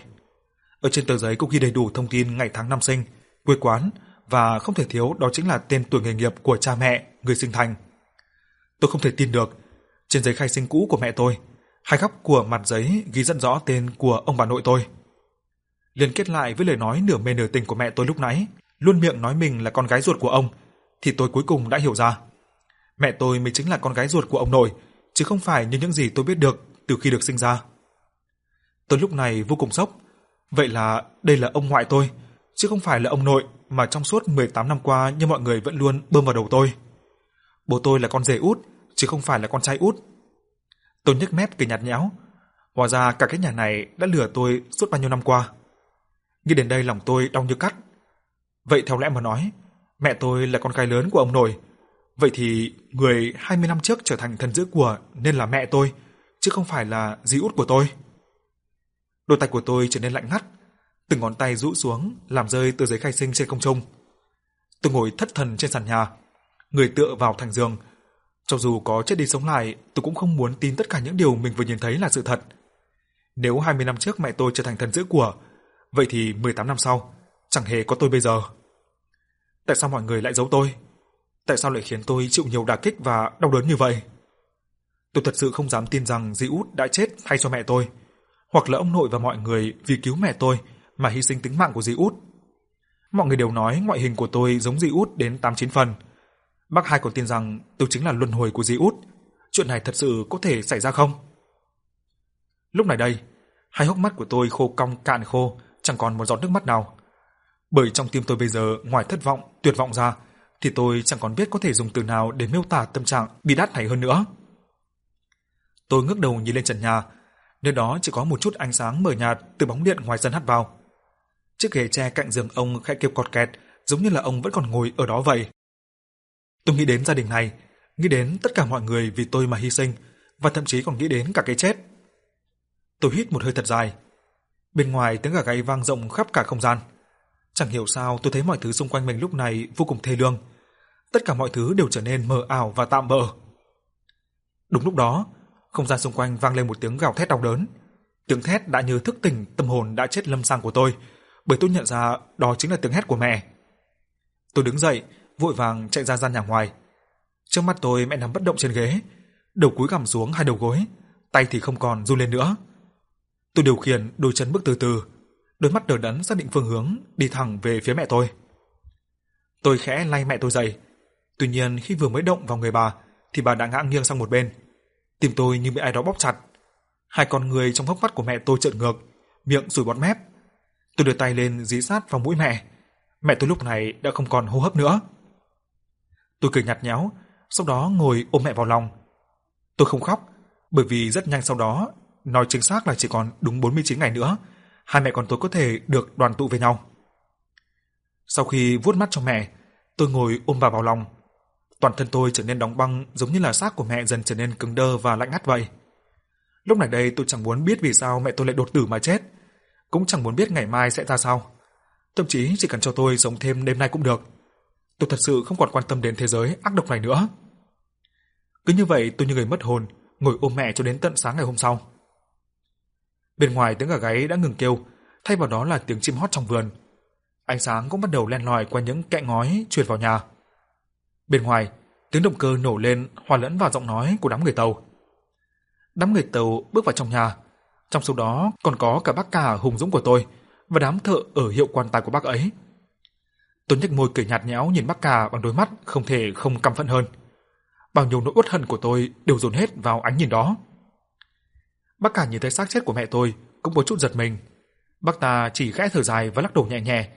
Ở trên tờ giấy cũng ghi đầy đủ thông tin ngày tháng năm sinh, quê quán và không thể thiếu đó chính là tên tuổi nghề nghiệp của cha mẹ, người sinh thành. Tôi không thể tin được, trên giấy khai sinh cũ của mẹ tôi, hai góc của mặt giấy ghi rất rõ tên của ông bà nội tôi. Liên kết lại với lời nói nửa mê nửa tình của mẹ tôi lúc nãy, luôn miệng nói mình là con gái ruột của ông, thì tôi cuối cùng đã hiểu ra. Mẹ tôi mới chính là con gái ruột của ông nội, chứ không phải như những gì tôi biết được từ khi được sinh ra. Tôi lúc này vô cùng sốc. Vậy là đây là ông ngoại tôi, chứ không phải là ông nội mà trong suốt 18 năm qua như mọi người vẫn luôn bơm vào đầu tôi. Bố tôi là con rể út, chứ không phải là con trai út. Tôi nhếch mép cười nhạt nhẽo. Hóa ra cả cái nhà này đã lừa tôi suốt bao nhiêu năm qua. Nghĩ đến đây lòng tôi đau như cắt. Vậy theo lẽ mà nói, mẹ tôi là con gái lớn của ông nội. Vậy thì người 20 năm trước trở thành thần giữ của nên là mẹ tôi, chứ không phải là dì út của tôi. Đôi tay của tôi trở nên lạnh ngắt, từng ngón tay rũ xuống làm rơi tờ giấy khai sinh trên không trung. Tôi ngồi thất thần trên sàn nhà, người tựa vào thành giường. Cho dù có chết đi sống lại, tôi cũng không muốn tin tất cả những điều mình vừa nhìn thấy là sự thật. Nếu 20 năm trước mẹ tôi trở thành thần giữ của, vậy thì 18 năm sau, chẳng hề có tôi bây giờ. Tại sao mọi người lại giấu tôi? Tại sao lại khiến tôi chịu nhiều đả kích và đau đớn như vậy? Tôi thật sự không dám tin rằng dì út đã chết thay cho mẹ tôi, hoặc là ông nội và mọi người vì cứu mẹ tôi mà hy sinh tính mạng của dì út. Mọi người đều nói ngoại hình của tôi giống dì út đến 89 phần. Bác hai còn tin rằng tôi chính là luân hồi của dì út. Chuyện này thật sự có thể xảy ra không? Lúc này đây, hai hốc mắt của tôi khô cong cạn khô, chẳng còn một giọt nước mắt nào. Bởi trong tim tôi bây giờ ngoài thất vọng, tuyệt vọng ra, thì tôi chẳng còn biết có thể dùng từ nào để miêu tả tâm trạng bi đát này hơn nữa. Tôi ngước đầu nhìn lên trần nhà, nơi đó chỉ có một chút ánh sáng mờ nhạt từ bóng điện ngoài sân hắt vào. Chiếc ghế tre cạnh giường ông khẽ kêu cọt kẹt, giống như là ông vẫn còn ngồi ở đó vậy. Tôi nghĩ đến gia đình này, nghĩ đến tất cả mọi người vì tôi mà hy sinh, và thậm chí còn nghĩ đến cả cái chết. Tôi hít một hơi thật dài. Bên ngoài tiếng gà gáy vang rộng khắp cả không gian. Chẳng hiểu sao tôi thấy mọi thứ xung quanh mình lúc này vô cùng thê lương. Tất cả mọi thứ đều trở nên mờ ảo và tạm bợ. Đúng lúc đó, không gian xung quanh vang lên một tiếng gào thét đau đớn. Tiếng thét đã như thức tỉnh tâm hồn đã chết lâm sang của tôi, bởi tôi nhận ra đó chính là tiếng hét của mẹ. Tôi đứng dậy, vội vàng chạy ra gian nhà ngoài. Trước mắt tôi mẹ nằm bất động trên ghế, đầu cúi gằm xuống hai đầu gối, tay thì không còn run lên nữa. Tôi điều khiển đôi chân bước từ từ, đôi mắt đờ đẫn xác định phương hướng, đi thẳng về phía mẹ tôi. Tôi khẽ lay mẹ tôi dậy. Tuy nhiên khi vừa mới động vào người bà, thì bà đã ngã nghiêng sang một bên. Tim tôi như bị ai đó bóp chặt. Hai con người trong hốc mắt của mẹ tôi trợn ngược, miệng sùi bọt mép. Tôi đưa tay lên dí sát vào mũi mẹ. Mẹ tôi lúc này đã không còn hô hấp nữa. Tôi cười nhạt nhẽo, sau đó ngồi ôm mẹ vào lòng. Tôi không khóc, bởi vì rất nhanh sau đó, nói chính xác là chỉ còn đúng 49 ngày nữa, hai mẹ con tôi có thể được đoàn tụ với nhau. Sau khi vuốt mắt cho mẹ, tôi ngồi ôm bà vào lòng. Toàn thân tôi trở nên đóng băng giống như là xác của mẹ dần trở nên cứng đơ và lạnh ngắt vậy. Lúc này đây tôi chẳng muốn biết vì sao mẹ tôi lại đột tử mà chết, cũng chẳng muốn biết ngày mai sẽ ra sao. Thậm chí chỉ cần cho tôi sống thêm đêm nay cũng được. Tôi thật sự không còn quan tâm đến thế giới ác độc này nữa. Cứ như vậy tôi như người mất hồn, ngồi ôm mẹ cho đến tận sáng ngày hôm sau. Bên ngoài tiếng gà gáy đã ngừng kêu, thay vào đó là tiếng chim hót trong vườn. Ánh sáng cũng bắt đầu len lỏi qua những kẽ ngói truyền vào nhà. Bên ngoài, tiếng động cơ nổ lên hòa lẫn vào giọng nói của đám người tàu. Đám người tàu bước vào trong nhà, trong số đó còn có cả bác cả hùng dũng của tôi và đám thợ ở hiệu quan tài của bác ấy. tuấn nhếch môi cười nhạt nhẽo nhìn bác cả bằng đôi mắt không thể không căm phẫn hơn. Bao nhiêu nỗi uất hận của tôi đều dồn hết vào ánh nhìn đó. Bác cả nhìn thấy xác chết của mẹ tôi cũng có chút giật mình. Bác ta chỉ khẽ thở dài và lắc đầu nhẹ nhẹ,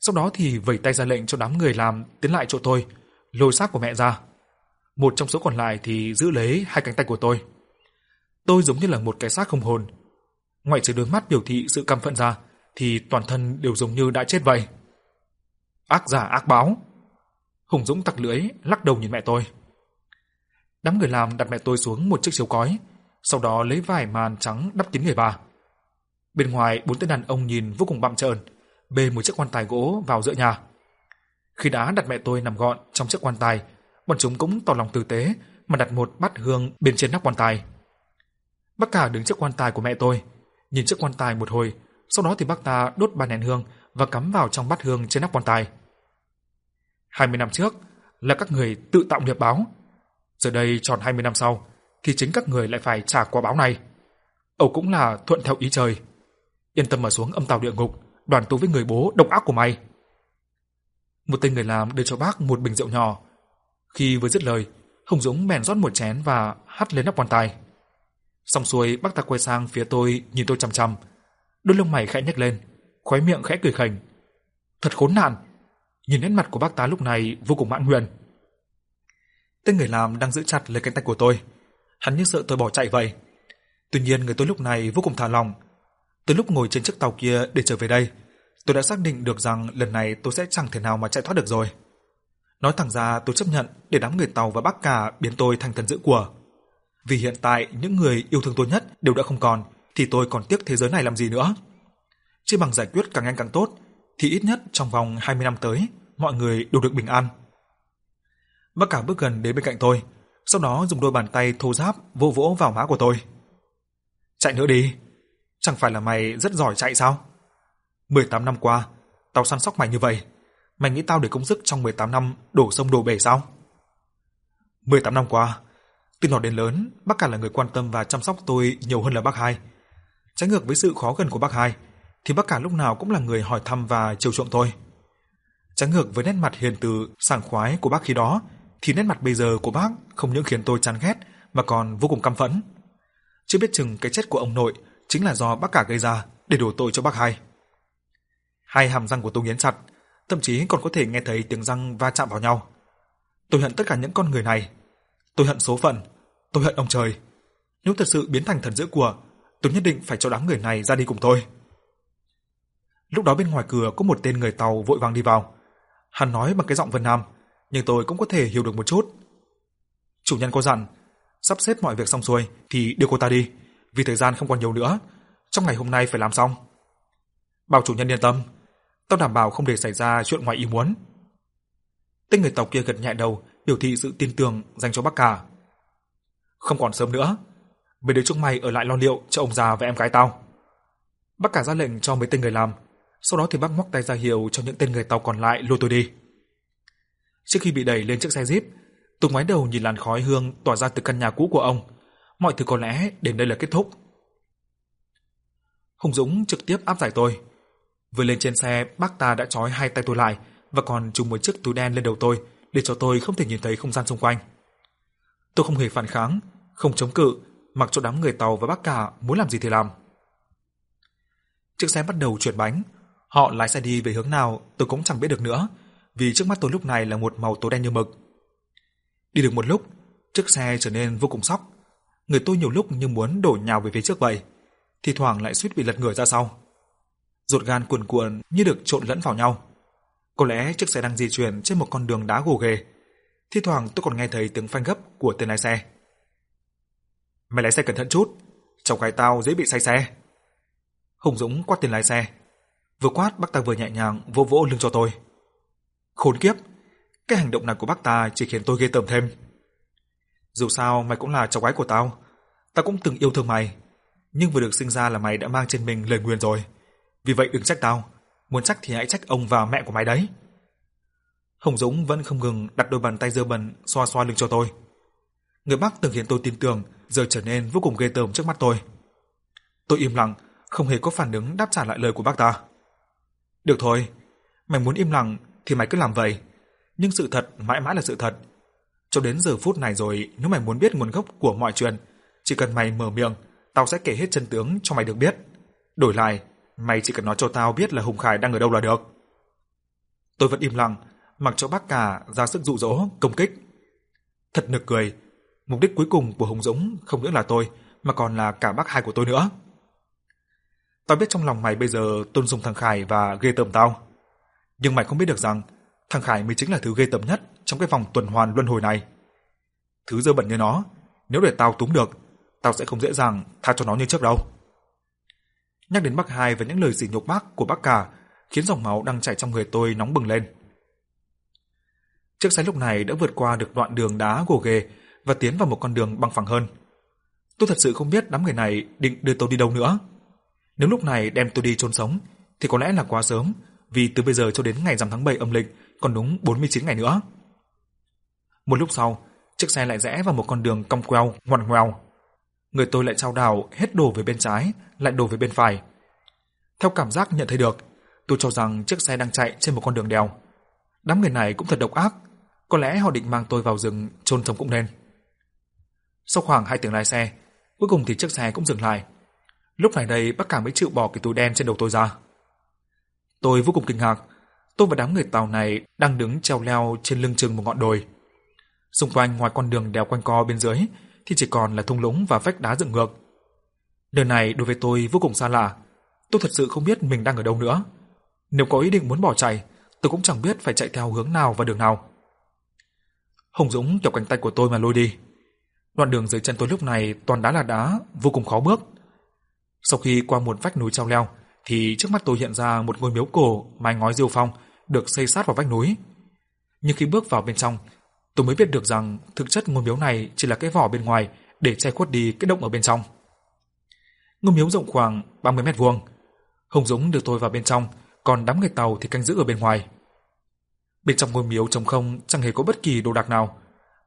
sau đó thì vẩy tay ra lệnh cho đám người làm tiến lại chỗ tôi, lôi xác của mẹ ra. Một trong số còn lại thì giữ lấy hai cánh tay của tôi. Tôi giống như là một cái xác không hồn. Ngoại trừ đôi mắt biểu thị sự căm phẫn ra, thì toàn thân đều giống như đã chết vậy. Ác giả ác báo. Hùng Dũng tặc lưỡi, lắc đầu nhìn mẹ tôi. Đám người làm đặt mẹ tôi xuống một chiếc chiếu cói, sau đó lấy vải màn trắng đắp kín người bà. Bên ngoài bốn tên đàn ông nhìn vô cùng bặm trợn, bê một chiếc quan tài gỗ vào giữa nhà. Khi đã đặt mẹ tôi nằm gọn trong chiếc quan tài, bọn chúng cũng tỏ lòng tử tế mà đặt một bát hương bên trên nắp quan tài. Bác cả đứng trước quan tài của mẹ tôi, nhìn chiếc quan tài một hồi, sau đó thì bác ta đốt ba nén hương và cắm vào trong bát hương trên nắp quan tài. 20 năm trước là các người tự tạo nghiệp báo. Giờ đây tròn 20 năm sau thì chính các người lại phải trả quả báo này. Âu cũng là thuận theo ý trời. Yên tâm mà xuống âm tàu địa ngục, đoàn tụ với người bố độc ác của mày. Một tên người làm đưa cho bác một bình rượu nhỏ. Khi vừa dứt lời, Hồng Dũng bèn rót một chén và hắt lên nắp quan tài. Xong xuôi, bác ta quay sang phía tôi, nhìn tôi chằm chằm. Đôi lông mày khẽ nhếch lên, khóe miệng khẽ cười khành. Thật khốn nạn. Nhìn nét mặt của bác ta lúc này vô cùng mãn nguyện. Tên người làm đang giữ chặt lấy cánh tay của tôi. Hắn như sợ tôi bỏ chạy vậy. Tuy nhiên người tôi lúc này vô cùng thả lòng. Từ lúc ngồi trên chiếc tàu kia để trở về đây, tôi đã xác định được rằng lần này tôi sẽ chẳng thể nào mà chạy thoát được rồi. Nói thẳng ra tôi chấp nhận để đám người tàu và bác cả biến tôi thành thần giữ của. Vì hiện tại những người yêu thương tôi nhất đều đã không còn, thì tôi còn tiếc thế giới này làm gì nữa. Chỉ bằng giải quyết càng nhanh càng tốt, thì ít nhất trong vòng 20 năm tới, mọi người đều được bình an. Bác cả bước gần đến bên cạnh tôi, sau đó dùng đôi bàn tay thô ráp vỗ vỗ vào má của tôi. Chạy nữa đi, chẳng phải là mày rất giỏi chạy sao? 18 năm qua, tao săn sóc mày như vậy, mày nghĩ tao để công sức trong 18 năm đổ sông đổ bể sao? 18 năm qua, từ nhỏ đến lớn, bác cả là người quan tâm và chăm sóc tôi nhiều hơn là bác hai. Trái ngược với sự khó gần của bác hai, thì bác cả lúc nào cũng là người hỏi thăm và chiều chuộng tôi. Trái ngược với nét mặt hiền từ, sảng khoái của bác khi đó, thì nét mặt bây giờ của bác không những khiến tôi chán ghét mà còn vô cùng căm phẫn. Chưa biết chừng cái chết của ông nội chính là do bác cả gây ra để đổ tội cho bác hai. Hai hàm răng của tôi nghiến chặt, thậm chí còn có thể nghe thấy tiếng răng va chạm vào nhau. Tôi hận tất cả những con người này. Tôi hận số phận, tôi hận ông trời. Nếu thật sự biến thành thần dữ của, tôi nhất định phải cho đám người này ra đi cùng tôi. Lúc đó bên ngoài cửa có một tên người tàu vội vàng đi vào. Hắn nói bằng cái giọng Vân Nam, nhưng tôi cũng có thể hiểu được một chút. Chủ nhân có dặn, sắp xếp mọi việc xong xuôi thì đưa cô ta đi, vì thời gian không còn nhiều nữa, trong ngày hôm nay phải làm xong. Bảo chủ nhân yên tâm, tao đảm bảo không để xảy ra chuyện ngoài ý muốn. Tên người tộc kia gật nhẹ đầu, biểu thị sự tin tưởng dành cho bác cả. Không còn sớm nữa, mấy đứa chúng mày ở lại lo liệu cho ông già và em gái tao. Bác cả ra lệnh cho mấy tên người làm, sau đó thì bác móc tay ra hiệu cho những tên người tàu còn lại lôi tôi đi. Trước khi bị đẩy lên chiếc xe jeep, tôi ngoái đầu nhìn làn khói hương tỏa ra từ căn nhà cũ của ông. Mọi thứ có lẽ đến đây là kết thúc. Hùng Dũng trực tiếp áp giải tôi. Vừa lên trên xe, bác ta đã trói hai tay tôi lại và còn trùng một chiếc túi đen lên đầu tôi để cho tôi không thể nhìn thấy không gian xung quanh. Tôi không hề phản kháng, không chống cự, mặc cho đám người tàu và bác cả muốn làm gì thì làm. Chiếc xe bắt đầu chuyển bánh, họ lái xe đi về hướng nào tôi cũng chẳng biết được nữa, vì trước mắt tôi lúc này là một màu tối đen như mực. Đi được một lúc, chiếc xe trở nên vô cùng sóc. Người tôi nhiều lúc như muốn đổ nhào về phía trước vậy, thì thoảng lại suýt bị lật người ra sau. Ruột gan cuồn cuộn như được trộn lẫn vào nhau. Có lẽ chiếc xe đang di chuyển trên một con đường đá gồ ghề. Thi thoảng tôi còn nghe thấy tiếng phanh gấp của tên lái xe. Mày lái xe cẩn thận chút, cháu gái tao dễ bị say xe. Hùng Dũng quát tên lái xe. Vừa quát bác ta vừa nhẹ nhàng vỗ vỗ lưng cho tôi. Khốn kiếp, cái hành động này của bác ta chỉ khiến tôi ghê tởm thêm. Dù sao mày cũng là cháu gái của tao, tao cũng từng yêu thương mày, nhưng vừa được sinh ra là mày đã mang trên mình lời nguyền rồi. Vì vậy đừng trách tao, muốn trách thì hãy trách ông và mẹ của mày đấy. Hồng Dũng vẫn không ngừng đặt đôi bàn tay dơ bẩn xoa xoa lưng cho tôi. Người bác từng khiến tôi tin tưởng giờ trở nên vô cùng ghê tởm trước mắt tôi. Tôi im lặng, không hề có phản ứng đáp trả lại lời của bác ta. Được thôi, mày muốn im lặng thì mày cứ làm vậy, nhưng sự thật mãi mãi là sự thật. Cho đến giờ phút này rồi, nếu mày muốn biết nguồn gốc của mọi chuyện, chỉ cần mày mở miệng, tao sẽ kể hết chân tướng cho mày được biết. Đổi lại, mày chỉ cần nói cho tao biết là Hùng Khải đang ở đâu là được. Tôi vẫn im lặng, mặc cho bác cả ra sức dụ dỗ, công kích. Thật nực cười, mục đích cuối cùng của Hùng Dũng không những là tôi, mà còn là cả bác hai của tôi nữa. Tao biết trong lòng mày bây giờ tôn sùng thằng Khải và ghê tởm tao. Nhưng mày không biết được rằng thằng Khải mới chính là thứ ghê tởm nhất trong cái vòng tuần hoàn luân hồi này. Thứ dơ bẩn như nó, nếu để tao túm được, tao sẽ không dễ dàng tha cho nó như trước đâu. Nhắc đến bác hai và những lời sỉ nhục bác của bác cả, khiến dòng máu đang chảy trong người tôi nóng bừng lên. Chiếc xe lúc này đã vượt qua được đoạn đường đá gồ ghề và tiến vào một con đường bằng phẳng hơn. Tôi thật sự không biết đám người này định đưa tôi đi đâu nữa. Nếu lúc này đem tôi đi chôn sống thì có lẽ là quá sớm, vì từ bây giờ cho đến ngày rằm tháng 7 âm lịch còn đúng 49 ngày nữa. Một lúc sau, chiếc xe lại rẽ vào một con đường cong queo, ngoằn ngoèo. Người tôi lại trao đảo hết đổ về bên trái, lại đổ về bên phải. Theo cảm giác nhận thấy được, tôi cho rằng chiếc xe đang chạy trên một con đường đèo. Đám người này cũng thật độc ác, có lẽ họ định mang tôi vào rừng chôn sống cũng nên. Sau khoảng 2 tiếng lái xe, cuối cùng thì chiếc xe cũng dừng lại. Lúc này đây bác cả mới chịu bỏ cái túi đen trên đầu tôi ra. Tôi vô cùng kinh ngạc, tôi và đám người Tàu này đang đứng treo leo trên lưng chừng một ngọn đồi. Xung quanh ngoài con đường đèo quanh co bên dưới thì chỉ còn là thung lũng và vách đá dựng ngược. Nơi này đối với tôi vô cùng xa lạ, tôi thật sự không biết mình đang ở đâu nữa. Nếu có ý định muốn bỏ chạy, tôi cũng chẳng biết phải chạy theo hướng nào và đường nào. Hồng Dũng kéo cánh tay của tôi mà lôi đi. Đoạn đường dưới chân tôi lúc này toàn đá là đá, vô cùng khó bước. Sau khi qua một vách núi treo leo, thì trước mắt tôi hiện ra một ngôi miếu cổ mái ngói diêu phong được xây sát vào vách núi. Nhưng khi bước vào bên trong, tôi mới biết được rằng thực chất ngôi miếu này chỉ là cái vỏ bên ngoài để che khuất đi cái động ở bên trong. Ngôi miếu rộng khoảng 30 mét vuông. Hồng Dũng đưa tôi vào bên trong, còn đám người tàu thì canh giữ ở bên ngoài. Bên trong ngôi miếu trống không chẳng hề có bất kỳ đồ đạc nào,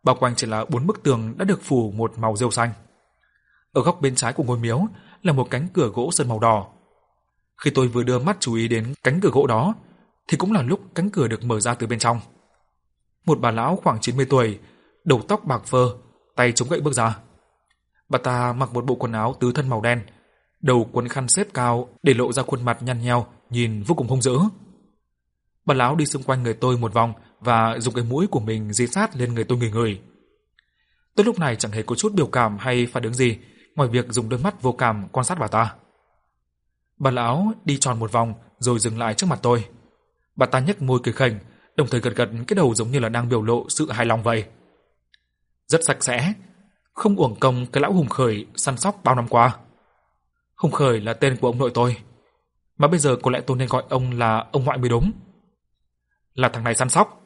bao quanh chỉ là bốn bức tường đã được phủ một màu rêu xanh. Ở góc bên trái của ngôi miếu là một cánh cửa gỗ sơn màu đỏ. Khi tôi vừa đưa mắt chú ý đến cánh cửa gỗ đó, thì cũng là lúc cánh cửa được mở ra từ bên trong. Một bà lão khoảng 90 tuổi, đầu tóc bạc phơ, tay chống gậy bước ra. Bà ta mặc một bộ quần áo tứ thân màu đen, đầu quấn khăn xếp cao để lộ ra khuôn mặt nhăn nheo, nhìn vô cùng hung dữ. Bà lão đi xung quanh người tôi một vòng và dùng cái mũi của mình dí sát lên người tôi người người. Tôi lúc này chẳng hề có chút biểu cảm hay phản ứng gì, ngoài việc dùng đôi mắt vô cảm quan sát bà ta. Bà lão đi tròn một vòng rồi dừng lại trước mặt tôi. Bà ta nhếch môi cười khỉnh, đồng thời gật gật cái đầu giống như là đang biểu lộ sự hài lòng vậy. Rất sạch sẽ, không uổng công cái lão hùng khởi săn sóc bao năm qua. Hùng khởi là tên của ông nội tôi, mà bây giờ có lẽ tôi nên gọi ông là ông ngoại mới đúng là thằng này săn sóc.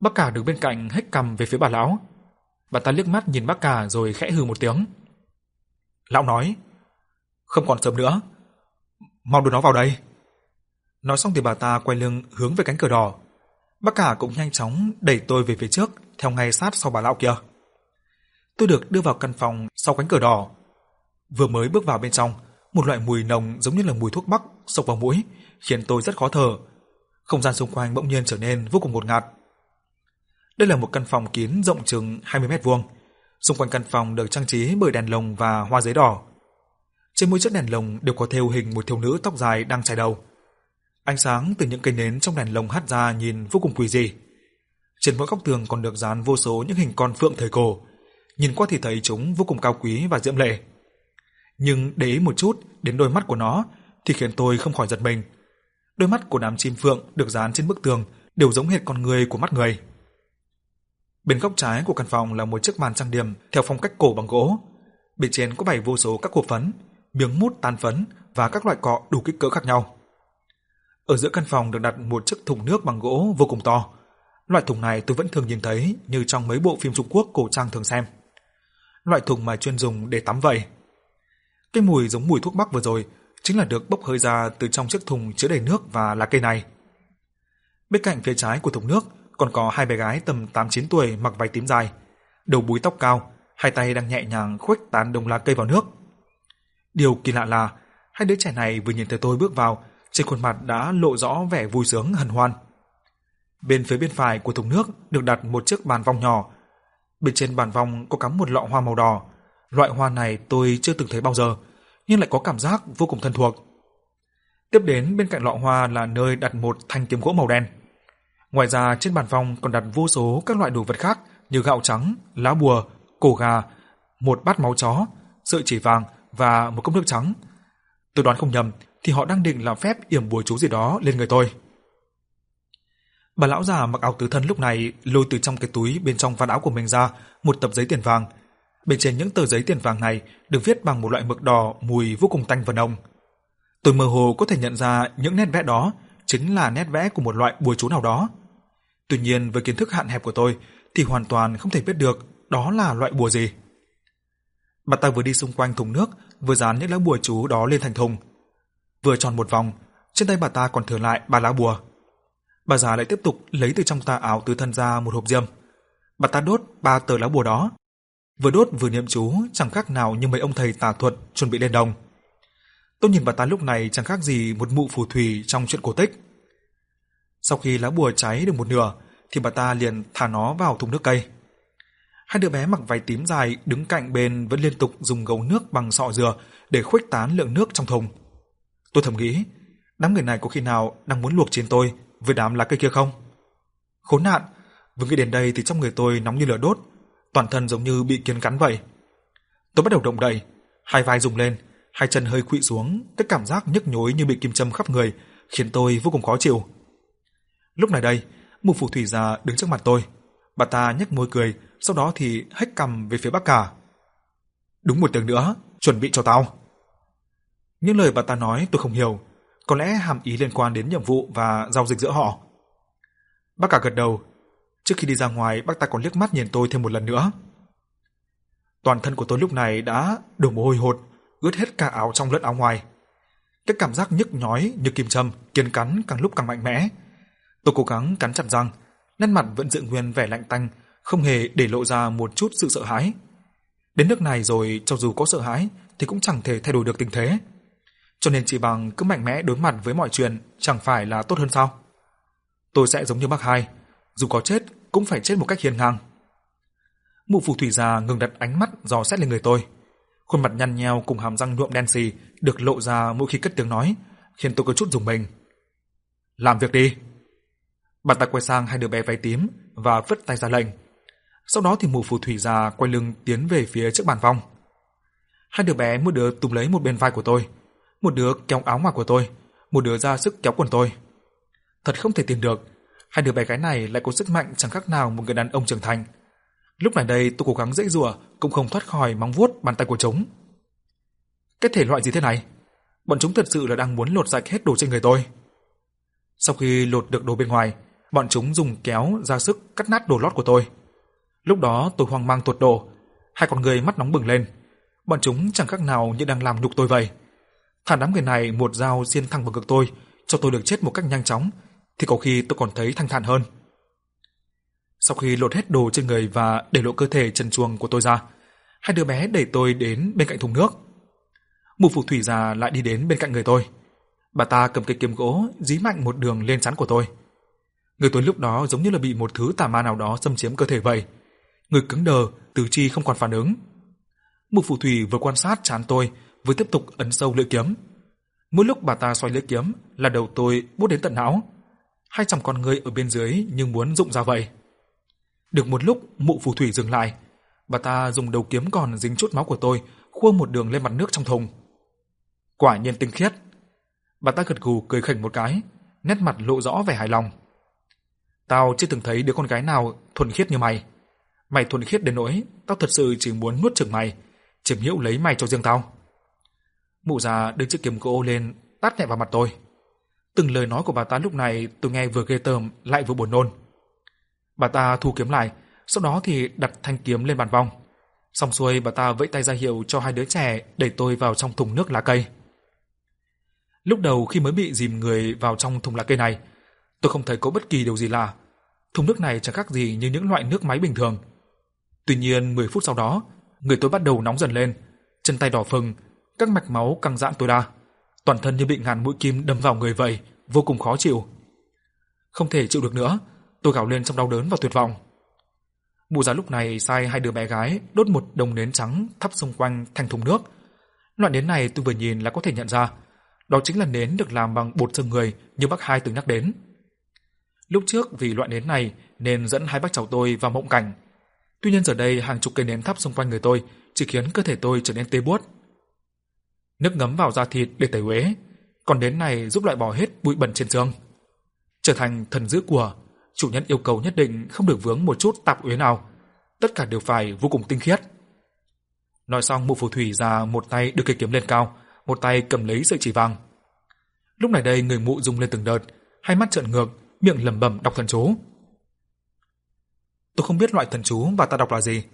Bác cả đứng bên cạnh hếch cầm về phía bà lão. Bà ta liếc mắt nhìn bác cả rồi khẽ hừ một tiếng. Lão nói, không còn sớm nữa, mau đưa nó vào đây. Nói xong thì bà ta quay lưng hướng về cánh cửa đỏ. Bác cả cũng nhanh chóng đẩy tôi về phía trước, theo ngay sát sau bà lão kia. Tôi được đưa vào căn phòng sau cánh cửa đỏ. Vừa mới bước vào bên trong, một loại mùi nồng giống như là mùi thuốc bắc xộc vào mũi, khiến tôi rất khó thở, không gian xung quanh bỗng nhiên trở nên vô cùng ngột ngạt. Đây là một căn phòng kín rộng chừng 20 mét vuông. Xung quanh căn phòng được trang trí bởi đèn lồng và hoa giấy đỏ. Trên mỗi chiếc đèn lồng đều có thêu hình một thiếu nữ tóc dài đang chải đầu. Ánh sáng từ những cây nến trong đèn lồng hắt ra nhìn vô cùng quỷ dị. Trên mỗi góc tường còn được dán vô số những hình con phượng thời cổ, nhìn qua thì thấy chúng vô cùng cao quý và diễm lệ. Nhưng để ý một chút đến đôi mắt của nó thì khiến tôi không khỏi giật mình. Đôi mắt của đám chim phượng được dán trên bức tường đều giống hệt con người của mắt người. Bên góc trái của căn phòng là một chiếc bàn trang điểm theo phong cách cổ bằng gỗ. Bên trên có bày vô số các hộp phấn, miếng mút tan phấn và các loại cọ đủ kích cỡ khác nhau. Ở giữa căn phòng được đặt một chiếc thùng nước bằng gỗ vô cùng to. Loại thùng này tôi vẫn thường nhìn thấy như trong mấy bộ phim Trung Quốc cổ trang thường xem. Loại thùng mà chuyên dùng để tắm vậy. Cái mùi giống mùi thuốc bắc vừa rồi chính là được bốc hơi ra từ trong chiếc thùng chứa đầy nước và lá cây này. Bên cạnh phía trái của thùng nước còn có hai bé gái tầm 8-9 tuổi mặc váy tím dài, đầu búi tóc cao, hai tay đang nhẹ nhàng khuếch tán đồng lá cây vào nước. Điều kỳ lạ là hai đứa trẻ này vừa nhìn thấy tôi bước vào, trên khuôn mặt đã lộ rõ vẻ vui sướng hân hoan. Bên phía bên phải của thùng nước được đặt một chiếc bàn vong nhỏ. Bên trên bàn vong có cắm một lọ hoa màu đỏ. Loại hoa này tôi chưa từng thấy bao giờ, nhưng lại có cảm giác vô cùng thân thuộc. Tiếp đến bên cạnh lọ hoa là nơi đặt một thanh kiếm gỗ màu đen. Ngoài ra trên bàn vong còn đặt vô số các loại đồ vật khác như gạo trắng, lá bùa, cổ gà, một bát máu chó, sợi chỉ vàng và một cốc nước trắng. Tôi đoán không nhầm thì họ đang định làm phép yểm bùa chú gì đó lên người tôi. Bà lão già mặc áo tứ thân lúc này lôi từ trong cái túi bên trong vạt áo của mình ra một tập giấy tiền vàng, Bên trên những tờ giấy tiền vàng này được viết bằng một loại mực đỏ mùi vô cùng tanh và nồng. Tôi mơ hồ có thể nhận ra những nét vẽ đó chính là nét vẽ của một loại bùa chú nào đó. Tuy nhiên với kiến thức hạn hẹp của tôi thì hoàn toàn không thể biết được đó là loại bùa gì. Bà ta vừa đi xung quanh thùng nước, vừa dán những lá bùa chú đó lên thành thùng. Vừa tròn một vòng, trên tay bà ta còn thừa lại ba lá bùa. Bà già lại tiếp tục lấy từ trong tà áo tứ thân ra một hộp diêm. Bà ta đốt ba tờ lá bùa đó. Vừa đốt vừa niệm chú chẳng khác nào như mấy ông thầy tà thuật chuẩn bị lên đồng. Tôi nhìn bà ta lúc này chẳng khác gì một mụ phù thủy trong chuyện cổ tích. Sau khi lá bùa cháy được một nửa, thì bà ta liền thả nó vào thùng nước cây. Hai đứa bé mặc váy tím dài đứng cạnh bên vẫn liên tục dùng gấu nước bằng sọ dừa để khuếch tán lượng nước trong thùng. Tôi thầm nghĩ, đám người này có khi nào đang muốn luộc trên tôi với đám lá cây kia không? Khốn nạn, vừa nghĩ đến đây thì trong người tôi nóng như lửa đốt, toàn thân giống như bị kiến cắn vậy. Tôi bắt đầu động đậy, hai vai rung lên, hai chân hơi khuỵu xuống, cái cảm giác nhức nhối như bị kim châm khắp người, khiến tôi vô cùng khó chịu. Lúc này đây, một phù thủy già đứng trước mặt tôi. Bà ta nhếch môi cười, sau đó thì hách cằm về phía Bắc Cả. Đúng một tiếng nữa, chuẩn bị cho tao. Những lời bà ta nói tôi không hiểu, có lẽ hàm ý liên quan đến nhiệm vụ và giao dịch giữa họ. Bác cả gật đầu. Trước khi đi ra ngoài, bác ta còn liếc mắt nhìn tôi thêm một lần nữa. Toàn thân của tôi lúc này đã đổ mồ hôi hột, ướt hết cả áo trong lẫn áo ngoài. Cái cảm giác nhức nhói như kim châm, kiên cắn càng lúc càng mạnh mẽ. Tôi cố gắng cắn chặt răng, nét mặt vẫn giữ nguyên vẻ lạnh tanh, không hề để lộ ra một chút sự sợ hãi. Đến nước này rồi, cho dù có sợ hãi thì cũng chẳng thể thay đổi được tình thế. Cho nên chỉ bằng cứ mạnh mẽ đối mặt với mọi chuyện chẳng phải là tốt hơn sao? Tôi sẽ giống như bác hai, dù có chết cũng phải chết một cách hiền ngang. Mụ phù thủy già ngừng đặt ánh mắt dò xét lên người tôi. Khuôn mặt nhăn nheo cùng hàm răng nhuộm đen xì được lộ ra mỗi khi cất tiếng nói, khiến tôi có chút rùng mình. Làm việc đi. Bà ta quay sang hai đứa bé váy tím và vứt tay ra lệnh. Sau đó thì mụ phù thủy già quay lưng tiến về phía trước bàn vong. Hai đứa bé một đứa túm lấy một bên vai của tôi, một đứa kéo áo ngoài của tôi, một đứa ra sức kéo quần tôi. Thật không thể tin được, hai đứa bé gái này lại có sức mạnh chẳng khác nào một người đàn ông trưởng thành. Lúc này đây tôi cố gắng dãy rủa cũng không thoát khỏi móng vuốt bàn tay của chúng. Cái thể loại gì thế này? Bọn chúng thật sự là đang muốn lột sạch hết đồ trên người tôi. Sau khi lột được đồ bên ngoài, bọn chúng dùng kéo ra sức cắt nát đồ lót của tôi. Lúc đó tôi hoang mang tột độ, hai con người mắt nóng bừng lên. Bọn chúng chẳng khác nào như đang làm nhục tôi vậy. Thả đám người này một dao xiên thẳng vào ngực tôi, cho tôi được chết một cách nhanh chóng, thì có khi tôi còn thấy thanh thản hơn. Sau khi lột hết đồ trên người và để lộ cơ thể trần truồng của tôi ra, hai đứa bé đẩy tôi đến bên cạnh thùng nước. Mụ phù thủy già lại đi đến bên cạnh người tôi. Bà ta cầm cây kiếm gỗ dí mạnh một đường lên trán của tôi. Người tuấn lúc đó giống như là bị một thứ tà ma nào đó xâm chiếm cơ thể vậy. Người cứng đờ, tứ chi không còn phản ứng. Mục phù thủy vừa quan sát chán tôi, vừa tiếp tục ấn sâu lưỡi kiếm. Mỗi lúc bà ta xoay lưỡi kiếm là đầu tôi bút đến tận não. Hai trăm con người ở bên dưới nhưng muốn dụng ra vậy. Được một lúc, mụ phù thủy dừng lại. Bà ta dùng đầu kiếm còn dính chút máu của tôi, khua một đường lên mặt nước trong thùng. Quả nhiên tinh khiết. Bà ta gật gù cười khỉnh một cái, nét mặt lộ rõ vẻ hài lòng. Tao chưa từng thấy đứa con gái nào thuần khiết như mày. Mày thuần khiết đến nỗi tao thật sự chỉ muốn nuốt chửng mày, chiếm hữu lấy mày cho riêng tao. Mụ già đứng chiếc kiếm gỗ lên, tát nhẹ vào mặt tôi. Từng lời nói của bà ta lúc này tôi nghe vừa ghê tởm lại vừa buồn nôn. Bà ta thu kiếm lại, sau đó thì đặt thanh kiếm lên bàn vong. Xong xuôi bà ta vẫy tay ra hiệu cho hai đứa trẻ đẩy tôi vào trong thùng nước lá cây. Lúc đầu khi mới bị dìm người vào trong thùng lá cây này, tôi không thấy có bất kỳ điều gì lạ. Thùng nước này chẳng khác gì như những loại nước máy bình thường. Tuy nhiên 10 phút sau đó, người tôi bắt đầu nóng dần lên, chân tay đỏ phừng, các mạch máu căng giãn tối đa, toàn thân như bị ngàn mũi kim đâm vào người vậy, vô cùng khó chịu. Không thể chịu được nữa, tôi gào lên trong đau đớn và tuyệt vọng. Mụ già lúc này sai hai đứa bé gái đốt một đồng nến trắng thắp xung quanh thành thùng nước. Loại nến này tôi vừa nhìn là có thể nhận ra, đó chính là nến được làm bằng bột xương người như bác hai từng nhắc đến. Lúc trước vì loại nến này nên dẫn hai bác cháu tôi vào mộng cảnh. Tuy nhiên giờ đây hàng chục cây nến thắp xung quanh người tôi chỉ khiến cơ thể tôi trở nên tê buốt. Nước ngấm vào da thịt để tẩy uế, còn nến này giúp loại bỏ hết bụi bẩn trên xương. Trở thành thần giữ của, chủ nhân yêu cầu nhất định không được vướng một chút tạp uế nào, tất cả đều phải vô cùng tinh khiết. Nói xong mụ phù thủy ra một tay đưa cây kiếm lên cao, một tay cầm lấy sợi chỉ vàng. Lúc này đây người mụ rung lên từng đợt, hai mắt trợn ngược, miệng lẩm bẩm đọc thần chú. Tôi không biết loại thần chú bà ta đọc là gì,